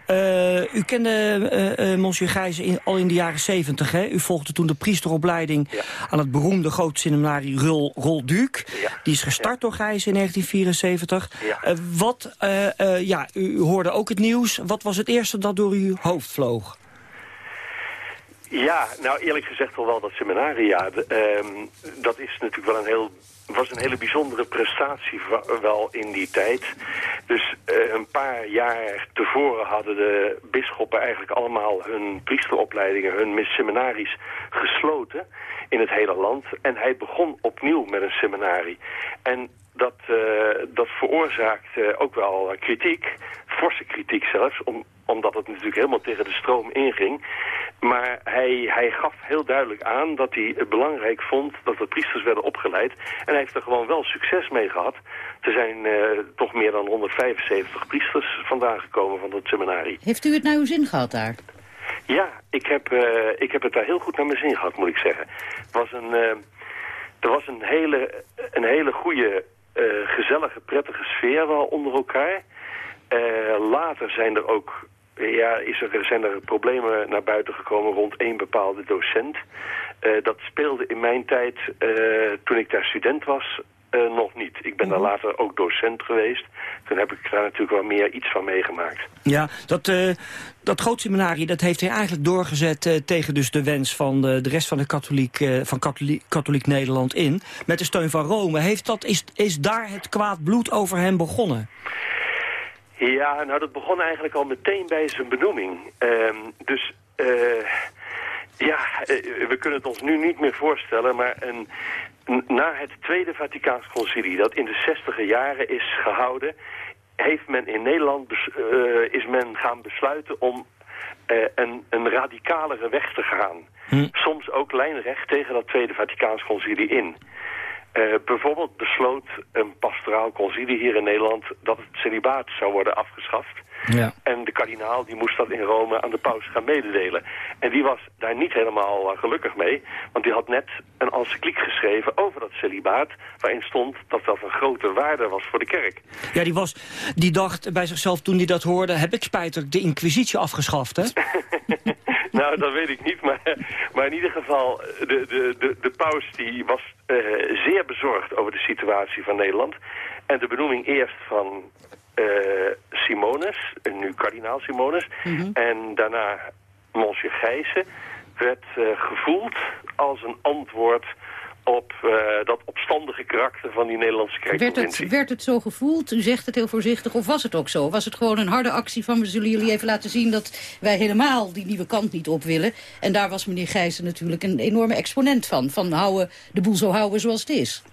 Uh, u kende uh, uh, monsieur Gijzen in, al in de jaren 70, hè? U volgde toen de priesteropleiding ja. aan het beroemde grote seminarie Rol, Rol Duc. Ja. Die is gestart door Gijzen in 1974. Ja. Uh, wat, uh, uh, ja, u hoorde ook het nieuws. Wat was het eerste dat door uw hoofd vloog? Ja, nou eerlijk gezegd wel wel dat seminaria. Um, dat is natuurlijk wel een heel was een hele bijzondere prestatie wel in die tijd. Dus uh, een paar jaar tevoren hadden de bisschoppen eigenlijk allemaal hun priesteropleidingen, hun seminaries gesloten in het hele land. En hij begon opnieuw met een seminarie. En dat, uh, dat veroorzaakt uh, ook wel kritiek, forse kritiek zelfs, om, omdat het natuurlijk helemaal tegen de stroom inging. Maar hij, hij gaf heel duidelijk aan dat hij het belangrijk vond dat de priesters werden opgeleid. En hij heeft er gewoon wel succes mee gehad. Er zijn uh, toch meer dan 175 priesters vandaan gekomen van dat seminarie. Heeft u het naar uw zin gehad daar? Ja, ik heb, uh, ik heb het daar heel goed naar mijn zin gehad, moet ik zeggen. Het was een, uh, er was een hele, een hele goede, gezellige, prettige sfeer wel onder elkaar. later zijn er ook ja, is er, zijn er problemen naar buiten gekomen rond één bepaalde docent. Uh, dat speelde in mijn tijd, toen ik daar student was, eh, nog niet. Ik ben daar later ook docent geweest. Toen heb ik daar natuurlijk wel meer iets van meegemaakt. Ja, dat, uh, dat grootseminarie dat heeft hij eigenlijk doorgezet uh, tegen dus de wens van de, de rest van, de katholiek, van katholiek, katholiek Nederland in. Met de steun van Rome. Heeft dat, is, is daar het kwaad bloed over hem begonnen? Ja, nou dat begon eigenlijk al meteen bij zijn benoeming. Ehm, dus ja, we kunnen het ons nu niet meer voorstellen, maar een, na het Tweede Vaticaans Concilie, dat in de zestiger jaren is gehouden, heeft men in Nederland uh, is men gaan besluiten om uh, een, een radicalere weg te gaan. Hm. Soms ook lijnrecht tegen dat Tweede Vaticaans Concilie in. Uh, bijvoorbeeld besloot een pastoraal concilie hier in Nederland dat het celibaat zou worden afgeschaft. Ja. En de kardinaal die moest dat in Rome aan de paus gaan mededelen. En die was daar niet helemaal uh, gelukkig mee. Want die had net een encycliek geschreven over dat celibaat... waarin stond dat dat een grote waarde was voor de kerk. Ja, die, was, die dacht bij zichzelf toen hij dat hoorde... heb ik spijtig de inquisitie afgeschaft, hè? nou, dat weet ik niet. Maar, maar in ieder geval, de, de, de, de paus die was uh, zeer bezorgd over de situatie van Nederland... En de benoeming eerst van Simonis, nu kardinaal Simonis, mm -hmm. en daarna Monsieur Gijssen, werd uh, gevoeld als een antwoord op uh, dat opstandige karakter van die Nederlandse. Werd het, werd het zo gevoeld? U zegt het heel voorzichtig, of was het ook zo? Was het gewoon een harde actie van, we zullen jullie even laten zien... dat wij helemaal die nieuwe kant niet op willen? En daar was meneer Gijssen natuurlijk een enorme exponent van. Van houden, de boel zo houden zoals het is.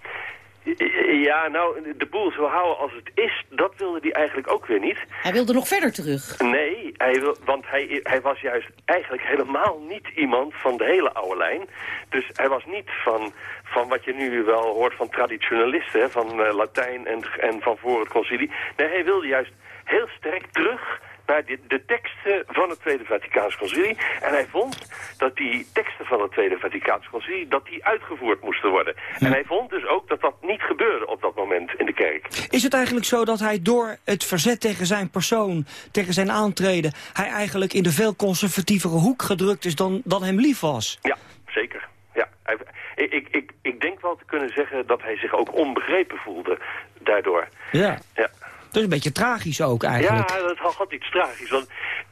Ja, nou, de boel zo houden als het is, dat wilde hij eigenlijk ook weer niet. Hij wilde nog verder terug. Nee, hij wil, want hij, hij was juist eigenlijk helemaal niet iemand van de hele oude lijn. Dus hij was niet van, van wat je nu wel hoort van traditionalisten, van uh, Latijn en, en van voor het concilie. Nee, hij wilde juist heel sterk terug naar de, de, teksten van het Tweede Vaticaans Concilie. En hij vond dat die teksten van het Tweede Vaticaans Concilie... dat die uitgevoerd moesten worden. En hij vond dus ook dat dat niet gebeurde op dat moment in de kerk. Is het eigenlijk zo dat hij door het verzet tegen zijn persoon... tegen zijn aantreden... hij eigenlijk in de veel conservatievere hoek gedrukt is dan, dan hem lief was? Ja, zeker. Ja, hij, ik, ik, ik denk wel te kunnen zeggen dat hij zich ook onbegrepen voelde daardoor. Ja. ja. Is een beetje tragisch ook eigenlijk. Ja, dat had iets tragisch. Want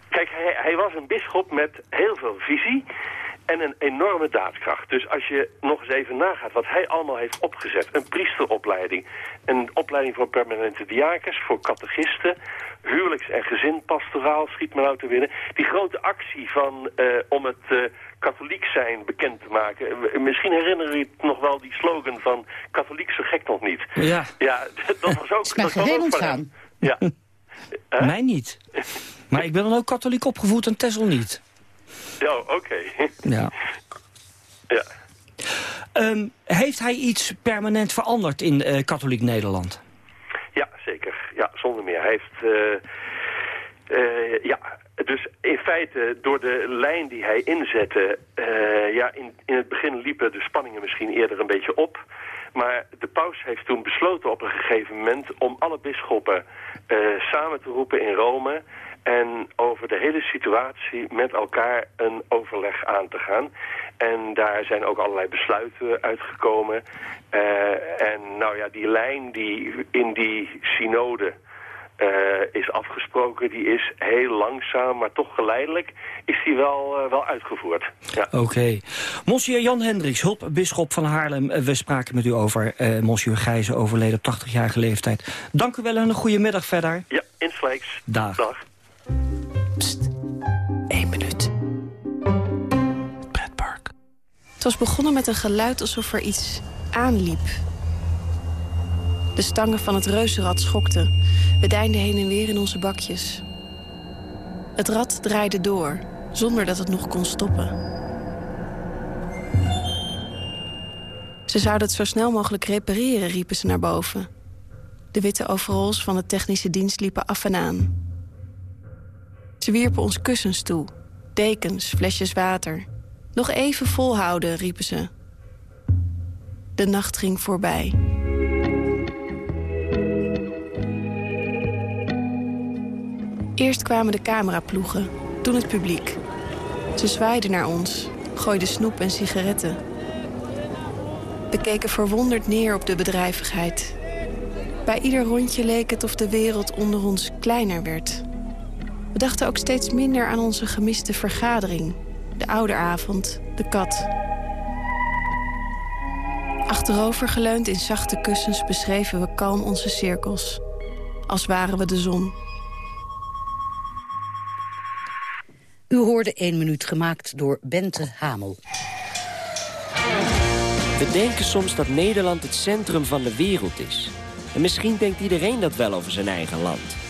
kijk, hij, hij was een bisschop met heel veel visie en een enorme daadkracht. Dus als je nog eens even nagaat wat hij allemaal heeft opgezet. Een priesteropleiding, een opleiding voor permanente diakers, voor catechisten, huwelijks- en gezinpastoraal schiet men nou te winnen. Die grote actie van, uh, om het uh, katholiek zijn bekend te maken. Misschien herinneren je nog wel die slogan van katholiek zo gek nog niet. Ja. Ja, dat was ook... dat was ook van Ja. Mij niet. Maar ik ben dan ook katholiek opgevoed en Tessel niet. Ja, oké. Okay. Ja. Ja. Um, heeft hij iets permanent veranderd in uh, katholiek Nederland? Ja, zeker. Ja, zonder meer. Hij heeft... Uh, uh, ja, dus in feite, door de lijn die hij inzette... ja, in, in het begin liepen de spanningen misschien eerder een beetje op... Maar de paus heeft toen besloten op een gegeven moment om alle bisschoppen uh, samen te roepen in Rome en over de hele situatie met elkaar een overleg aan te gaan. En daar zijn ook allerlei besluiten uitgekomen. Uh, en nou ja, die lijn die in die synode uh, is afgesproken, die is heel langzaam, maar toch geleidelijk is die wel, uh, wel uitgevoerd. Ja. Oké. Okay. Monsieur Jan Hendricks, hulpbisschop van Haarlem. We spraken met u over Monsieur Gijzen, overleden op 80-jarige leeftijd. Dank u wel en een goede middag verder. Ja, insgelijks. Dag. Dag. Pst, één minuut. Pretpark. Het was begonnen met een geluid alsof er iets aanliep. De stangen van het reuzenrad schokten. We deinden heen en weer in onze bakjes. Het rad draaide door, zonder dat het nog kon stoppen. Ze zouden het zo snel mogelijk repareren, riepen ze naar boven. De witte overalls van de technische dienst liepen af en aan. Ze wierpen ons kussens toe, dekens, flesjes water. Nog even volhouden, riepen ze. De nacht ging voorbij. Eerst kwamen de cameraploegen, toen het publiek. Ze zwaaiden naar ons, gooiden snoep en sigaretten. We keken verwonderd neer op de bedrijvigheid. Bij ieder rondje leek het of de wereld onder ons kleiner werd. We dachten ook steeds minder aan onze gemiste vergadering. De ouderavond, de kat. Achterovergeleund in zachte kussens beschreven we kalm onze cirkels. Als waren we de zon. U hoorde één minuut gemaakt door Bente Hamel. We denken soms dat Nederland het centrum van de wereld is. En misschien denkt iedereen dat wel over zijn eigen land.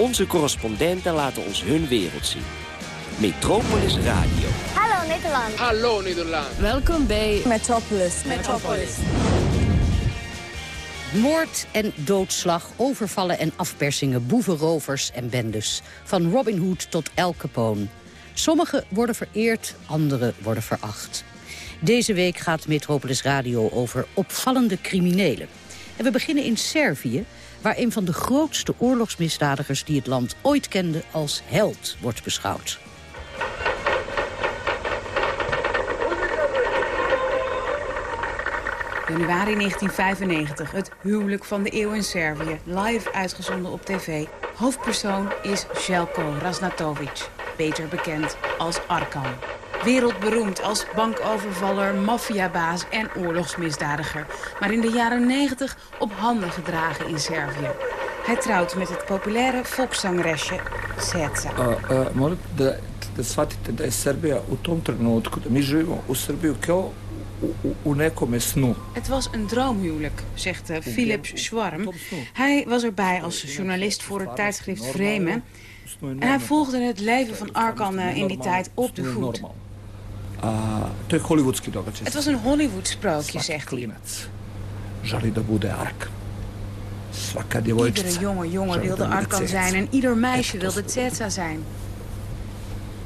Onze correspondenten laten ons hun wereld zien. Metropolis Radio. Hallo Nederland. Hallo Nederland. Welkom bij Metropolis. Metropolis. Moord en doodslag, overvallen en afpersingen, boevenrovers en bendes. Van Robin Hood tot El Capone. Sommigen worden vereerd, anderen worden veracht. Deze week gaat Metropolis Radio over opvallende criminelen. En we beginnen in Servië, waar een van de grootste oorlogsmisdadigers... die het land ooit kende als held wordt beschouwd. Januari 1995, het huwelijk van de eeuw in Servië. Live uitgezonden op tv. Hoofdpersoon is Željko Raznatovic, beter bekend als Arkan. Wereldberoemd als bankovervaller, maffiabaas en oorlogsmisdadiger. Maar in de jaren 90 op handen gedragen in Servië. Hij trouwt met het populaire volkszangeresje Ceca. Uh, uh, morate da, da shvatite da je Srbija u tom trenutku, da mi živimo u Srbiju kao u, u, u nekome snu. Het was een droomhuwelijk, zegt uh, Philip Schwarm. Hij was erbij als journalist voor het tijdschrift Vremen. En hij volgde het leven van Arkan uh, in die tijd op de voet. A, to je hollywoodski događaj. Het was een Hollywood-sprookje, zegt hij. Želi da bude Ark. Svaka djevojčica. Iedere jonge jongen wilde Arkan zijn en ieder meisje wilde Tsetsa zijn.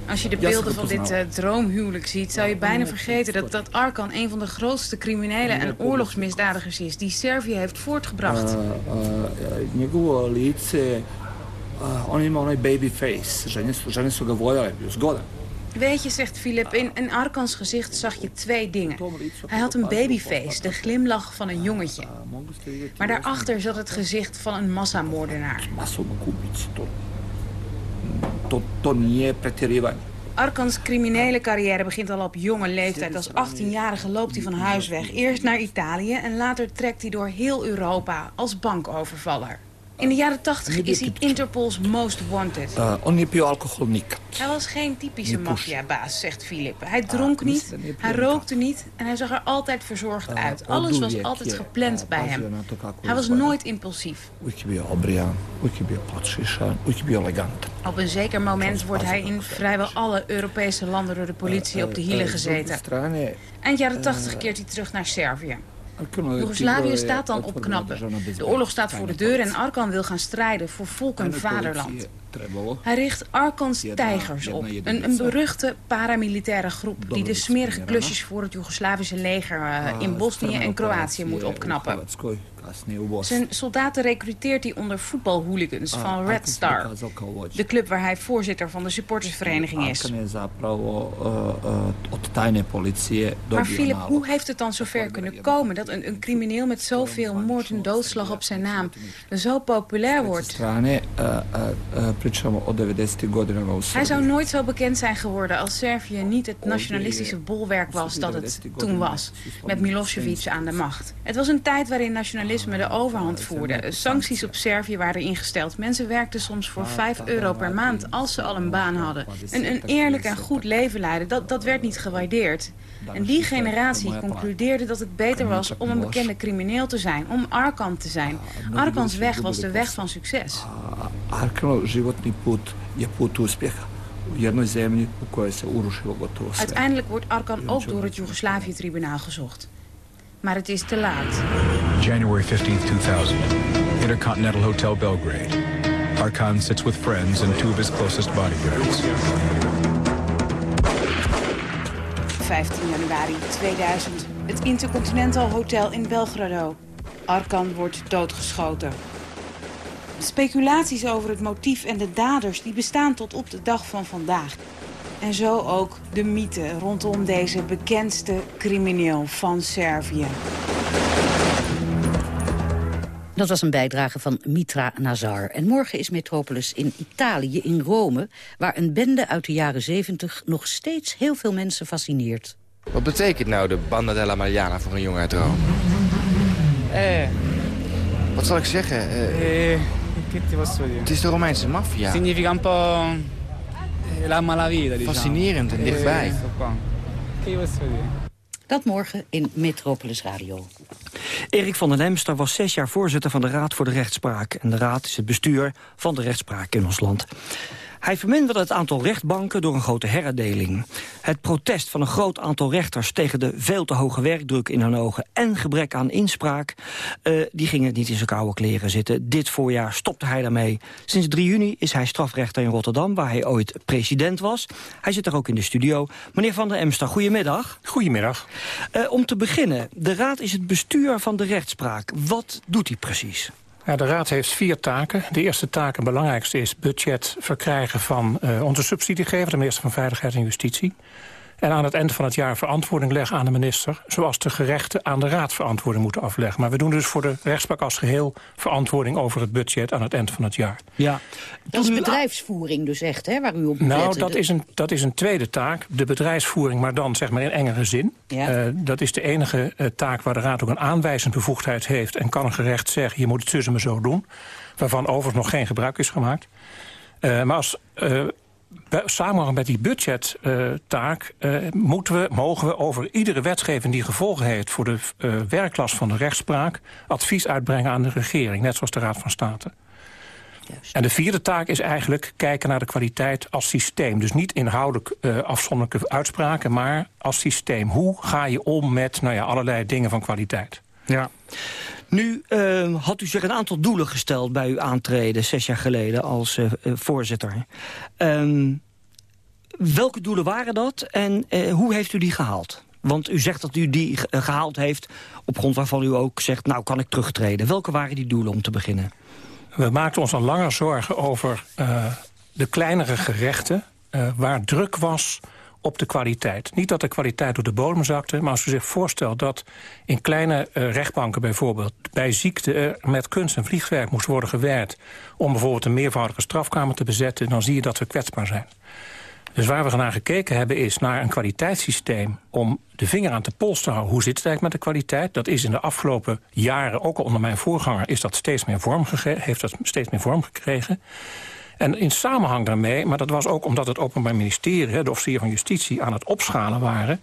Als je de beelden van dit moeten uh, droomhuwelijk ziet... zou je bijna vergeten dat, dat Arkan een van de grootste criminelen en oorlogsmisdadigers is... die Servië heeft voortgebracht. Uh, uh, njegovo lice, on ima onaj baby face. Žene su, ga bio zgodan. Weet je, zegt Philip, in, in Arkans gezicht zag je twee dingen. Hij had een babyface, de glimlach van een jongetje. Maar daarachter zat het gezicht van een massamoordenaar. Arkans criminele carrière begint al op jonge leeftijd. Als 18-jarige loopt hij van huis weg. Eerst naar Italië en later trekt hij door heel Europa als bankovervaller. In de jaren 80 is hij Interpols Most Wanted. Uh, on. Hij was geen typische Niet maffiabaas, zegt Filip. Hij dronk Ah, niet, da nije hij rookte niet en hij zag er altijd verzorgd uit. Uh, Alles was altijd gepland bij hem. kako Hij was nooit impulsief. Op een zeker moment wordt hij in vrijwel alle Europese landen door de politie op de hielen gezeten. strane, Eind jaren 80 keert hij terug naar Servië. Joegoslavië staat dan op knappen. De oorlog staat voor de deur en. Arkan wil gaan strijden voor volk en vaderland. trebalo. Hij richt Arkans Tijgers op. Een, een beruchte paramilitaire groep die de smerige klusjes voor het Joegoslavische leger eh, A, in Bosnië en Kroatië moet u opknappen. Zijn soldaten recruteert hij onder voetbalhooligans Ah, van Red Star. De club waar hij voorzitter van de supportersvereniging is. Uh, uh, policije Maar nalog. hoe heeft het dan zover kunnen komen dat een, een crimineel met zoveel moord en doodslag op zijn naam zo populair wordt? strane, uh, uh, uh, pričamo o 90. godinama u Hij zou nooit zo bekend zijn geworden als Servië niet het nationalistische bolwerk was dat het toen was. Met Milosevic aan de macht. Het was een tijd waarin nationalisme de overhand voerde. Sancties op Servië waren ingesteld. Mensen werkten soms voor 5 euro per maand als ze al een baan hadden. Een, een eerlijk en goed leven leiden, dat, dat werd niet gewaardeerd. En die generatie concludeerde dat het beter was om een bekende crimineel te zijn. Om Arkan te zijn. Arkans weg was de weg van succes. Životni put je put uspjeha. Uiteindelijk wordt Arkan ook door het Joegoslavië-tribunaal gezocht. Maar het is te laat. January 15, 2000. Intercontinental Hotel Belgrade. Arkan sits with friends and two of his closest bodyguards. 15 januari 2000. Het Intercontinental Hotel in Belgrado. Arkan wordt doodgeschoten. Speculaties over het motief en de daders die bestaan tot op de dag van vandaag. En zo ook de mythe rondom deze bekendste crimineel van Servië. Dat was een bijdrage van Mitra Nazar. En morgen is Metropolis in Italië, in Rome... waar een bende uit de jaren 70 nog steeds heel veel mensen fascineert. Wat betekent nou de Banda della Mariana voor een jongen uit Rome? Eh, Wat zal ik zeggen? Eh, eh, het is de Romeinse maffia. Significa un po' Fascinerend en dichtbij. Eh, dire? Dat morgen in Metropolis Radio. Erik van den Emster was zes jaar voorzitter van de Raad voor de Rechtspraak. En de Raad is het bestuur van de rechtspraak in ons land. Hij verminderde het aantal rechtbanken door een grote herindeling. Het protest van een groot aantal rechters tegen de veel te hoge werkdruk in hun ogen en gebrek aan inspraak, eh, die gingen niet in zijn koude kleren zitten. Dit voorjaar stopte hij daarmee. Sinds 3 juni is hij strafrechter in Rotterdam, waar hij ooit president was. Hij zit er ook in de studio. Meneer Van der Emster, goedemiddag. Goedemiddag. Eh, om te beginnen, de Raad is het bestuur van de rechtspraak. Wat doet hij precies? Ja, de Raad heeft vier taken. De eerste taak, en belangrijkste, is budget verkrijgen van uh, onze subsidiegever... de minister van Veiligheid en Justitie. En aan het eind van het jaar verantwoording leggen aan de minister... zoals de gerechten aan de Raad verantwoording moeten afleggen. Maar we doen dus voor de rechtspraak als geheel... verantwoording over het budget aan het eind van het jaar. Ja. Dat is bedrijfsvoering dus echt, hè, waar u op Nou, dat is, een, dat is een tweede taak. De bedrijfsvoering, maar dan zeg maar in engere zin. Ja. Uh, dat is de enige uh, taak waar de Raad ook een aanwijzend bevoegdheid heeft... en kan een gerecht zeggen, je moet het tussen me zo doen. Waarvan overigens nog geen gebruik is gemaakt. Uh, maar als samenhang met die budgettaak uh, uh, moeten we, mogen we over iedere wetgeving die gevolgen heeft voor de uh, werkklas van de rechtspraak advies uitbrengen aan de regering, net zoals de Raad van State. Juist. En de vierde taak is eigenlijk kijken naar de kwaliteit als systeem. Dus niet inhoudelijk uh, afzonderlijke uitspraken, maar als systeem. Hoe ga je om met nou ja, allerlei dingen van kwaliteit? Ja. Nu uh, had u zich een aantal doelen gesteld bij uw aantreden zes jaar geleden als uh, uh, voorzitter. Um, welke doelen waren dat en hoe heeft u die gehaald? Want u zegt dat u die gehaald heeft op grond waarvan u ook zegt... nou kan ik terugtreden. Welke waren die doelen om te beginnen? We maakten ons al langer zorgen over de kleinere gerechten... waar druk was op de kwaliteit. Niet dat de kwaliteit door de bodem zakte, maar als u zich voorstelt dat in kleine uh, rechtbanken bijvoorbeeld bij ziekte uh, met kunst en vliegwerk moest worden gewerkt om bijvoorbeeld een meervoudige strafkamer te bezetten, dan zie je dat we kwetsbaar zijn. Dus waar we naar gekeken hebben is naar een kwaliteitssysteem om de vinger aan de pols te houden. Hoe zit het eigenlijk met de kwaliteit? Dat is in de afgelopen jaren, ook al onder mijn voorganger, is dat steeds meer vorm heeft dat steeds meer vorm gekregen. En in samenhang daarmee, maar dat was ook omdat het Openbaar Ministerie... de officier van Justitie aan het opschalen waren...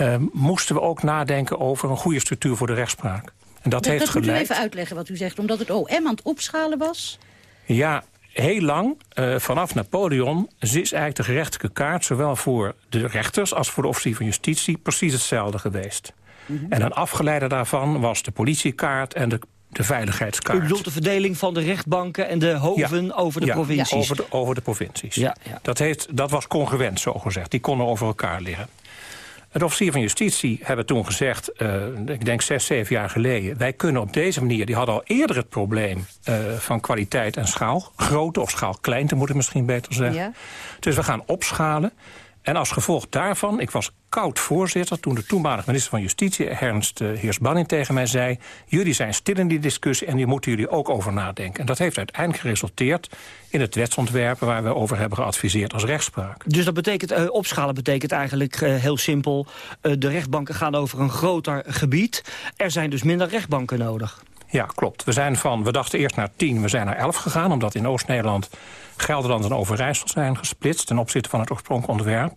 Uh, moesten we ook nadenken over een goede structuur voor de rechtspraak. En dat, dat heeft dat geleid... moet u even uitleggen wat u zegt. Omdat het OM aan het opschalen was? Ja, heel lang, uh, vanaf Napoleon, is eigenlijk de gerechtelijke kaart... zowel voor de rechters als voor de officier van Justitie... precies hetzelfde geweest. Mm -hmm. En een afgeleide daarvan was de politiekaart en de de veiligheidskaart. U bedoelt de verdeling van de rechtbanken en de hoven ja. over de ja, provincies? Ja, over de, over de provincies. Ja, Dat, heeft, dat was congruent, zo gezegd. Die konden over elkaar liggen. Het officier van Justitie hebben toen gezegd, uh, ik denk zes, zeven jaar geleden... wij kunnen op deze manier, die hadden al eerder het probleem uh, van kwaliteit en schaal. Grootte of schaalkleinte moet ik misschien beter zeggen. Ja. Dus we gaan opschalen. En als gevolg daarvan, ik was koud voorzitter... toen de toenmalige minister van Justitie, Ernst uh, Heersbanning, tegen mij zei... jullie zijn stil in die discussie en hier moeten jullie ook over nadenken. En dat heeft uiteindelijk geresulteerd in het wetsontwerp... waar we over hebben geadviseerd als rechtspraak. Dus dat betekent, uh, opschalen betekent eigenlijk uh, heel simpel... de rechtbanken gaan over een groter gebied. Er zijn dus minder rechtbanken nodig. Ja, klopt. We zijn van, we dachten eerst naar tien, we zijn naar elf gegaan... omdat in Oost-Nederland Gelderland en Overijssel zijn gesplitst... ten opzichte van het oorspronkelijke ontwerp.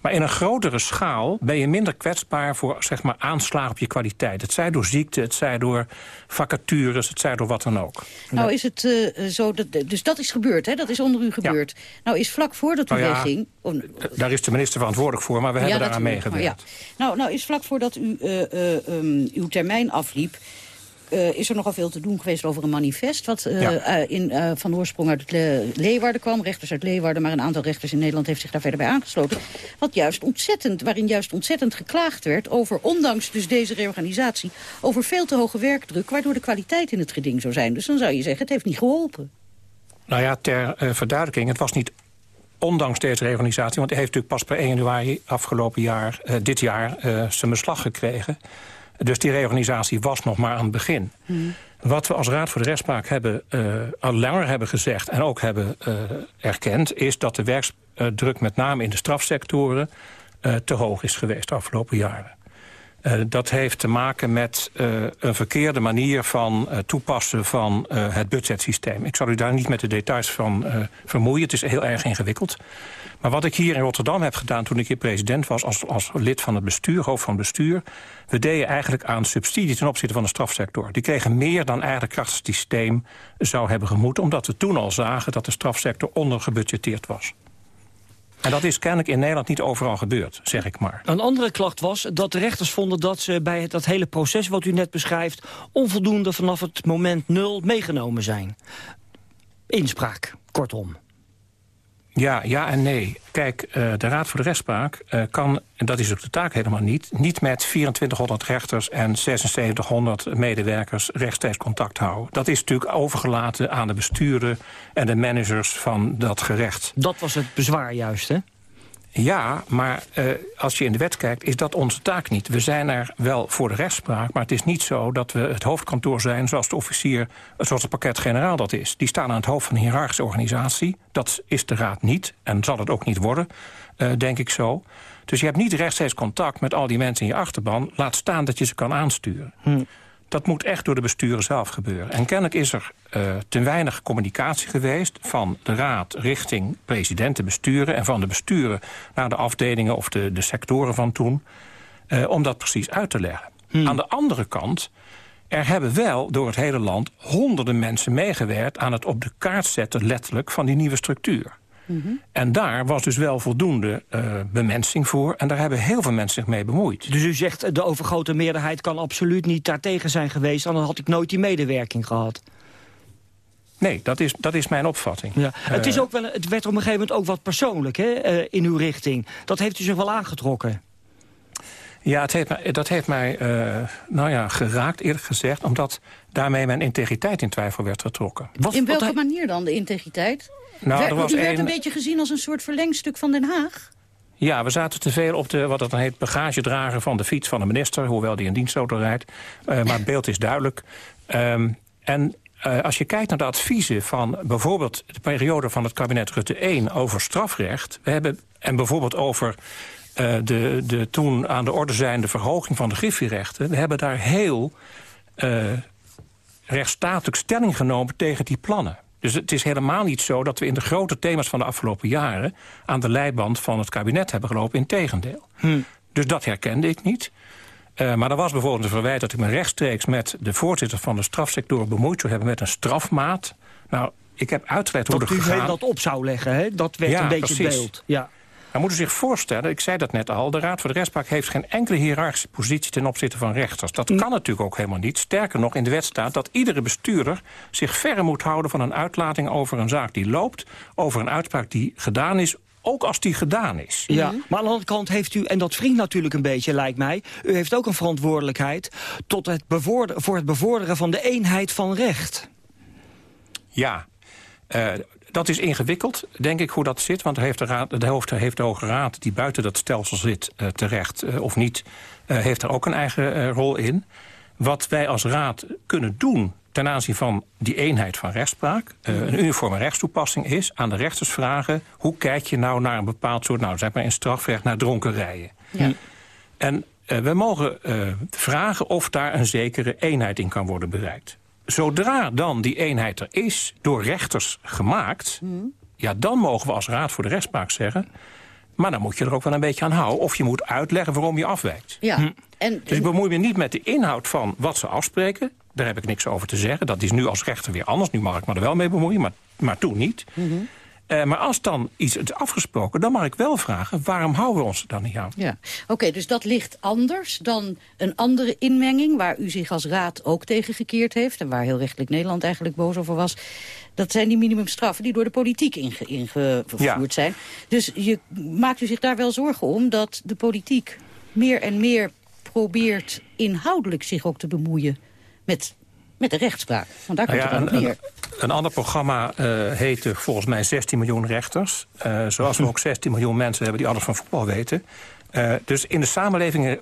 Maar in een grotere schaal ben je minder kwetsbaar voor zeg maar, aanslagen op je kwaliteit. Het zij door ziekte, het zij door vacatures, het zij door wat dan ook. Nou is het uh, zo, dat, dus dat is gebeurd, hè? dat is onder u gebeurd. Ja. Nou is vlak voordat u nou ja, wegging... Daar is de minister verantwoordelijk voor, maar we ja, hebben daaraan meegewerkt. Ja. Nou, nou is vlak voordat u uh, uh, um, uw termijn afliep... Uh, is er nogal veel te doen geweest over een manifest... wat uh, ja. uh, in, van oorsprong uit Le Leeuwarden kwam. Rechters uit Leeuwarden, maar een aantal rechters in Nederland... heeft zich daar verder bij aangesloten. Wat juist ontzettend, waarin juist ontzettend geklaagd werd... over, ondanks dus deze reorganisatie... over veel te hoge werkdruk... waardoor de kwaliteit in het geding zou zijn. Dus dan zou je zeggen, het heeft niet geholpen. Nou ja, ter verduidelijking, het was niet ondanks deze reorganisatie... want hij heeft natuurlijk pas per 1 januari afgelopen jaar, dit jaar, zijn beslag gekregen. Dus die reorganisatie was nog maar aan het begin. Hmm. Wat we als Raad voor de Rechtspraak hebben, uh, al langer hebben gezegd... en ook hebben erkend, is dat de werkdruk met name in de strafsectoren... te hoog is geweest de afgelopen jaren. Dat heeft te maken met een verkeerde manier van toepassen van het budgetsysteem. Ik zal u daar niet met de details van vermoeien. Het is heel erg ingewikkeld. Wat ik hier in Rotterdam heb gedaan toen ik hier president was... als, als lid van het bestuur, hoofd van het bestuur... we deden eigenlijk aan subsidie ten opzichte van de strafsector. Die kregen meer dan eigenlijk kracht het systeem zou hebben gemoeten... omdat we toen al zagen dat de strafsector ondergebudgeteerd was. En dat is kennelijk in Nederland niet overal gebeurd, zeg ik maar. Een andere klacht was dat de rechters vonden dat ze bij dat hele proces wat u net beschrijft... onvoldoende vanaf het moment nul meegenomen zijn. Inspraak, kortom. Ja, ja en nee. Kijk, uh, de Raad voor de Rechtspraak uh, kan, en dat is ook de taak helemaal niet... niet met 2400 rechters en 7600 medewerkers rechtstreeks contact houden. Dat is natuurlijk overgelaten aan de besturen en de managers van dat gerecht. Dat was het bezwaar juist, hè? Ja, maar uh, als je in de wet kijkt, is dat onze taak niet. We zijn er wel voor de rechtspraak, maar het is niet zo dat we het hoofdkantoor zijn... zoals de officier, zoals het pakket-generaal dat is. Die staan aan het hoofd van een hiërarchische organisatie. Dat is de raad niet en zal het ook niet worden, uh, denk ik zo. Dus je hebt niet rechtstreeks contact met al die mensen in je achterban. Laat staan dat je ze kan aansturen. Hm dat moet echt door de besturen zelf gebeuren. En kennelijk is er uh, te weinig communicatie geweest... van de raad richting presidenten, besturen... en van de besturen naar de afdelingen of de, de sectoren van toen... Uh, om dat precies uit te leggen. Hmm. Aan de andere kant, er hebben wel door het hele land... honderden mensen meegewerkt aan het op de kaart zetten... letterlijk van die nieuwe structuur. Mm -hmm. En daar was dus wel voldoende uh, bemensing voor. En daar hebben heel veel mensen zich mee bemoeid. Dus u zegt de overgrote meerderheid kan absoluut niet daartegen zijn geweest... dan had ik nooit die medewerking gehad. Nee, dat is, dat is mijn opvatting. Ja. Uh, het, is ook wel, het werd op een gegeven moment ook wat persoonlijk hè, uh, in uw richting. Dat heeft u zich wel aangetrokken. Ja, het heeft mij, dat heeft mij uh, nou ja, geraakt, eerlijk gezegd... omdat daarmee mijn integriteit in twijfel werd getrokken. Wat, in welke wat manier dan, de integriteit? Nou, er was u werd een... een beetje gezien als een soort verlengstuk van Den Haag? Ja, we zaten te veel op de, wat het dan heet, bagagedrager van de fiets van de minister. Hoewel die een dienstauto rijdt. Uh, maar het beeld is duidelijk. Um, en uh, als je kijkt naar de adviezen van bijvoorbeeld de periode van het kabinet Rutte 1 over strafrecht. We hebben, en bijvoorbeeld over uh, de, de toen aan de orde zijnde verhoging van de griffierechten. We hebben daar heel rechtsstatelijk stelling genomen tegen die plannen. Dus het is helemaal niet zo dat we in de grote thema's van de afgelopen jaren... aan de leiband van het kabinet hebben gelopen, in tegendeel. Hm. Dus dat herkende ik niet. Uh, maar er was bijvoorbeeld een verwijt dat ik me rechtstreeks... met de voorzitter van de strafsector bemoeid zou hebben met een strafmaat. Nou, ik heb uitgelegd hoe dat dat u dat op zou leggen, hè? Dat werd ja, een beetje precies. beeld. Ja. Dan moet u zich voorstellen, ik zei dat net al... de Raad voor de Rechtspraak heeft geen enkele hiërarchische positie... ten opzichte van rechters. Dat kan natuurlijk ook helemaal niet. Sterker nog, in de wet staat dat iedere bestuurder... zich verre moet houden van een uitlating over een zaak die loopt... over een uitspraak die gedaan is ook als die gedaan is. Ja, maar aan de andere kant heeft u, en dat wringt natuurlijk een beetje, lijkt mij... u heeft ook een verantwoordelijkheid tot het voor het bevorderen van de eenheid van recht. Ja, uh, dat is ingewikkeld, denk ik, hoe dat zit. Want heeft de, raad, de, hoofd, heeft de Hoge Raad, die buiten dat stelsel zit, uh, terecht uh, of niet... Uh, heeft er ook een eigen rol in. Wat wij als raad kunnen doen ten aanzien van die eenheid van rechtspraak... een uniforme rechtstoepassing is aan de rechters vragen... hoe kijk je nou naar een bepaald soort, nou zeg maar in strafrecht, naar dronkerijen. Ja. En we mogen vragen of daar een zekere eenheid in kan worden bereikt zodra dan die eenheid er is, door rechters gemaakt... Mm. ja, dan mogen we als Raad voor de Rechtspraak zeggen... maar dan moet je er ook wel een beetje aan houden. Of je moet uitleggen waarom je afwijkt. Ja. Hm. En, dus ik bemoei me niet met de inhoud van wat ze afspreken. Daar heb ik niks over te zeggen. Dat is nu als rechter weer anders. Nu mag ik me er wel mee bemoeien, maar, maar toen niet. Mm -hmm. Uh, maar als dan iets is afgesproken, dan mag ik wel vragen... waarom houden we ons er dan niet aan? Ja. Oké, okay, dus dat ligt anders dan een andere inmenging... waar u zich als raad ook tegen gekeerd heeft... en waar heel rechtelijk Nederland eigenlijk boos over was. Dat zijn die minimumstraffen die door de politiek inge ingevoerd ja. zijn. Dus je, maakt u zich daar wel zorgen om dat de politiek meer en meer probeert... inhoudelijk zich ook te bemoeien met met de rechtspraak. Want daar komt ja, het ook een, neer. een ander programma uh, heette volgens mij 16 miljoen rechters. Uh, zoals we ook 16 miljoen mensen hebben die alles van voetbal weten. Uh, dus in de samenleving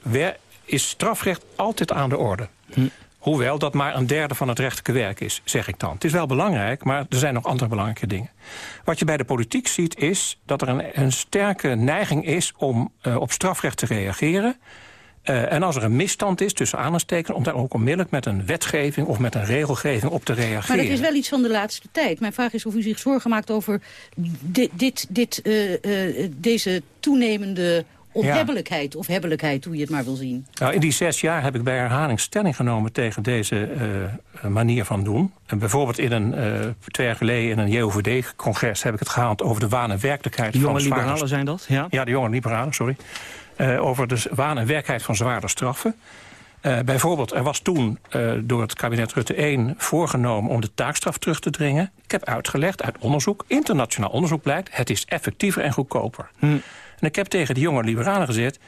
is strafrecht altijd aan de orde. Hm. Hoewel dat maar een derde van het rechterlijke werk is, zeg ik dan. Het is wel belangrijk, maar er zijn nog andere belangrijke dingen. Wat je bij de politiek ziet is dat er een, een sterke neiging is om uh, op strafrecht te reageren. Uh, en als er een misstand is, tussen aanhalingstekens... om daar ook onmiddellijk met een wetgeving of met een regelgeving op te reageren. Maar dat is wel iets van de laatste tijd. Mijn vraag is of u zich zorgen maakt over dit, dit, dit, uh, deze toenemende onhebbelijkheid ja. of hebbelijkheid, hoe je het maar wil zien. Nou, in die zes jaar heb ik bij herhaling stelling genomen tegen deze uh, manier van doen. En bijvoorbeeld in een, uh, twee jaar geleden in een JOVD-congres heb ik het gehaald over de waan en werkelijkheid de van jonge liberalen zijn dat? Ja, ja de jonge liberalen, sorry. Uh, over de waan en werkelijkheid van zwaarder straffen. Uh, bijvoorbeeld, er was toen uh, door het kabinet Rutte 1 voorgenomen om de taakstraf terug te dringen. Ik heb uitgelegd uit onderzoek, internationaal onderzoek blijkt... het is effectiever en goedkoper. Hm. En ik heb tegen de jonge liberalen gezegd...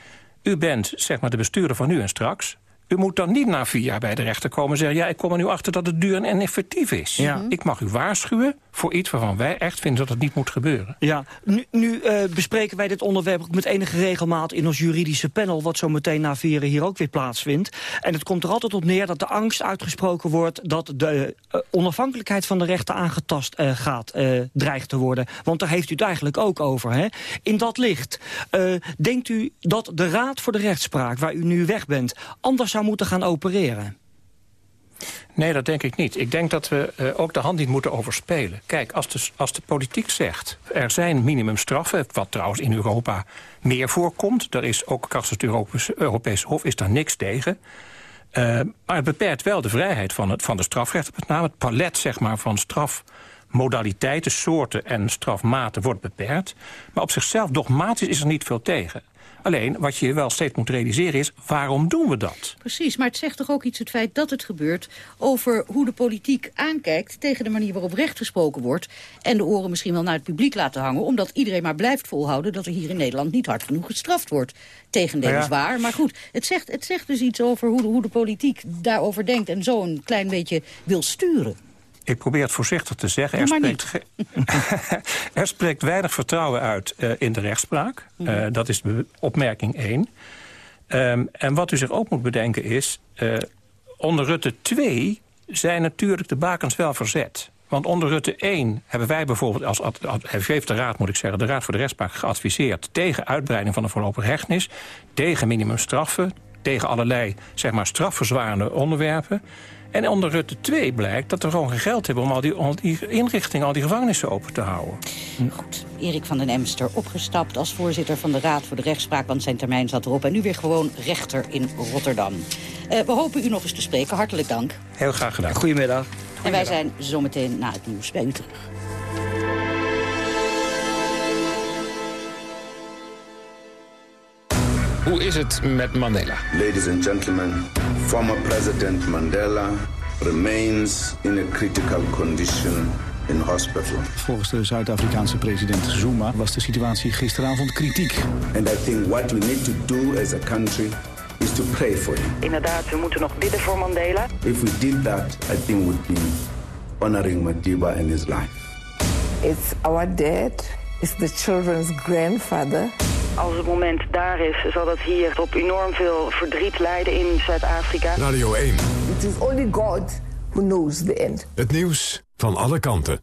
u bent zeg maar de bestuurder van nu en straks... U moet dan niet na vier jaar bij de rechter komen en zeggen... ja, ik kom er nu achter dat het duur en effectief is. Ja. Ik mag u waarschuwen voor iets waarvan wij echt vinden dat het niet moet gebeuren. Ja, nu, nu uh, bespreken wij dit onderwerp ook met enige regelmaat in ons juridische panel... wat zo meteen na vieren hier ook weer plaatsvindt. En het komt er altijd op neer dat de angst uitgesproken wordt... dat de uh, onafhankelijkheid van de rechter aangetast uh, gaat, dreigt te worden. Want daar heeft u het eigenlijk ook over. Hè? In dat licht, denkt u dat de Raad voor de Rechtspraak... waar u nu weg bent, anders zou moeten gaan opereren? Nee, dat denk ik niet. Ik denk dat we uh, ook de hand niet moeten overspelen. Kijk, als de, als de politiek zegt... er zijn minimumstraffen, wat trouwens in Europa meer voorkomt... er is ook krachtens het Europese, Europese Hof is daar niks tegen... Uh, maar het beperkt wel de vrijheid van, het, van de strafrechten. Met name het palet zeg maar, van strafmodaliteiten, soorten en strafmaten wordt beperkt. Maar op zichzelf dogmatisch is er niet veel tegen. Alleen, wat je wel steeds moet realiseren is, waarom doen we dat? Precies, maar het zegt toch ook iets het feit dat het gebeurt... over hoe de politiek aankijkt tegen de manier waarop recht gesproken wordt... en de oren misschien wel naar het publiek laten hangen... omdat iedereen maar blijft volhouden dat er hier in Nederland niet hard genoeg gestraft wordt. Tegendeel is waar, maar goed, het zegt, het zegt dus iets over hoe de, hoe de politiek daarover denkt... en zo een klein beetje wil sturen. Ik probeer het voorzichtig te zeggen. Er spreekt, er spreekt, weinig vertrouwen uit uh, in de rechtspraak. Uh, dat is opmerking 1. Um, en wat u zich ook moet bedenken is... Uh, onder Rutte 2 zijn natuurlijk de bakens wel verzet. Want onder Rutte 1 hebben wij bijvoorbeeld, als, als, heeft de Raad moet ik zeggen... de Raad voor de Rechtspraak geadviseerd tegen uitbreiding van de voorlopige hechtenis... tegen minimumstraffen, tegen allerlei zeg maar, strafverzwarende onderwerpen... En onder Rutte 2 blijkt dat we gewoon geen geld hebben... om al die, al die inrichtingen, al die gevangenissen open te houden. Goed, Erik van den Emster opgestapt als voorzitter van de Raad voor de Rechtspraak... want zijn termijn zat erop en nu weer gewoon rechter in Rotterdam. Uh, we hopen u nog eens te spreken. Hartelijk dank. Heel graag gedaan. Goedemiddag. En wij zijn zometeen na het nieuws bij u terug. Hoe is het met Mandela? Ladies and gentlemen, former President Mandela remains in a critical condition in hospital. Volgens de Zuid-Afrikaanse president Zuma was de situatie gisteravond kritiek. And I think what we need to do as a country is to pray for him. Inderdaad, we moeten nog bidden voor Mandela. If we did that, I think we'd be honoring Madiba and his life. It's our dad. It's the children's grandfather. Als het moment daar is, zal dat hier op enorm veel verdriet leiden in Zuid-Afrika. Radio 1. It is only God who knows the end. Het nieuws van alle kanten.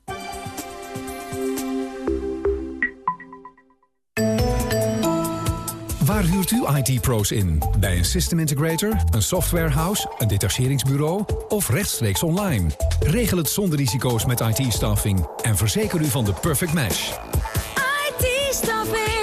Waar huurt u IT-pro's in? Bij een system integrator, een softwarehouse, een detacheringsbureau of rechtstreeks online? Regel het zonder risico's met IT-staffing en verzeker u van de perfect match. IT-staffing.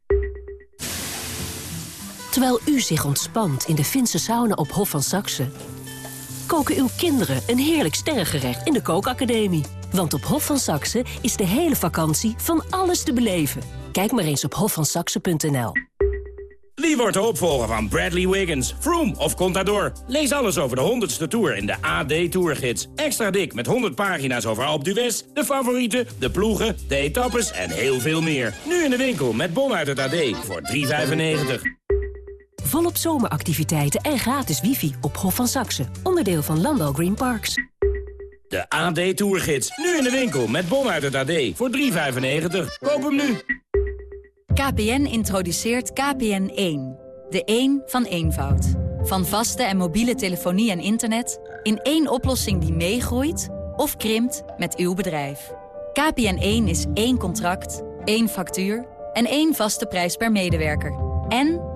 Terwijl u zich ontspant in de Finse sauna op Hof van Saxe koken uw kinderen een heerlijk sterrengerecht in de kookacademie. Want op Hof van Saxe is de hele vakantie van alles te beleven. Kijk maar eens op hofvansaxe.nl. Wie wordt de opvolger van Bradley Wiggins, Froome of Contador? Lees alles over de 100ste Tour in de AD Tourgids. Extra dik met 100 pagina's over Alpe d'Huez, de favorieten, de ploegen, de etappes en heel veel meer. Nu in de winkel met bon uit het AD voor 3,95. Volop zomeractiviteiten en gratis wifi op Hof van Saxe. Onderdeel van Landal Green Parks. De AD Tourgids. Nu in de winkel met bon uit het AD voor 3,95. Koop hem nu. KPN introduceert KPN1. De 1 van eenvoud. Van vaste en mobiele telefonie en internet... in één oplossing die meegroeit of krimpt met uw bedrijf. KPN1 is één contract, één factuur en één vaste prijs per medewerker. En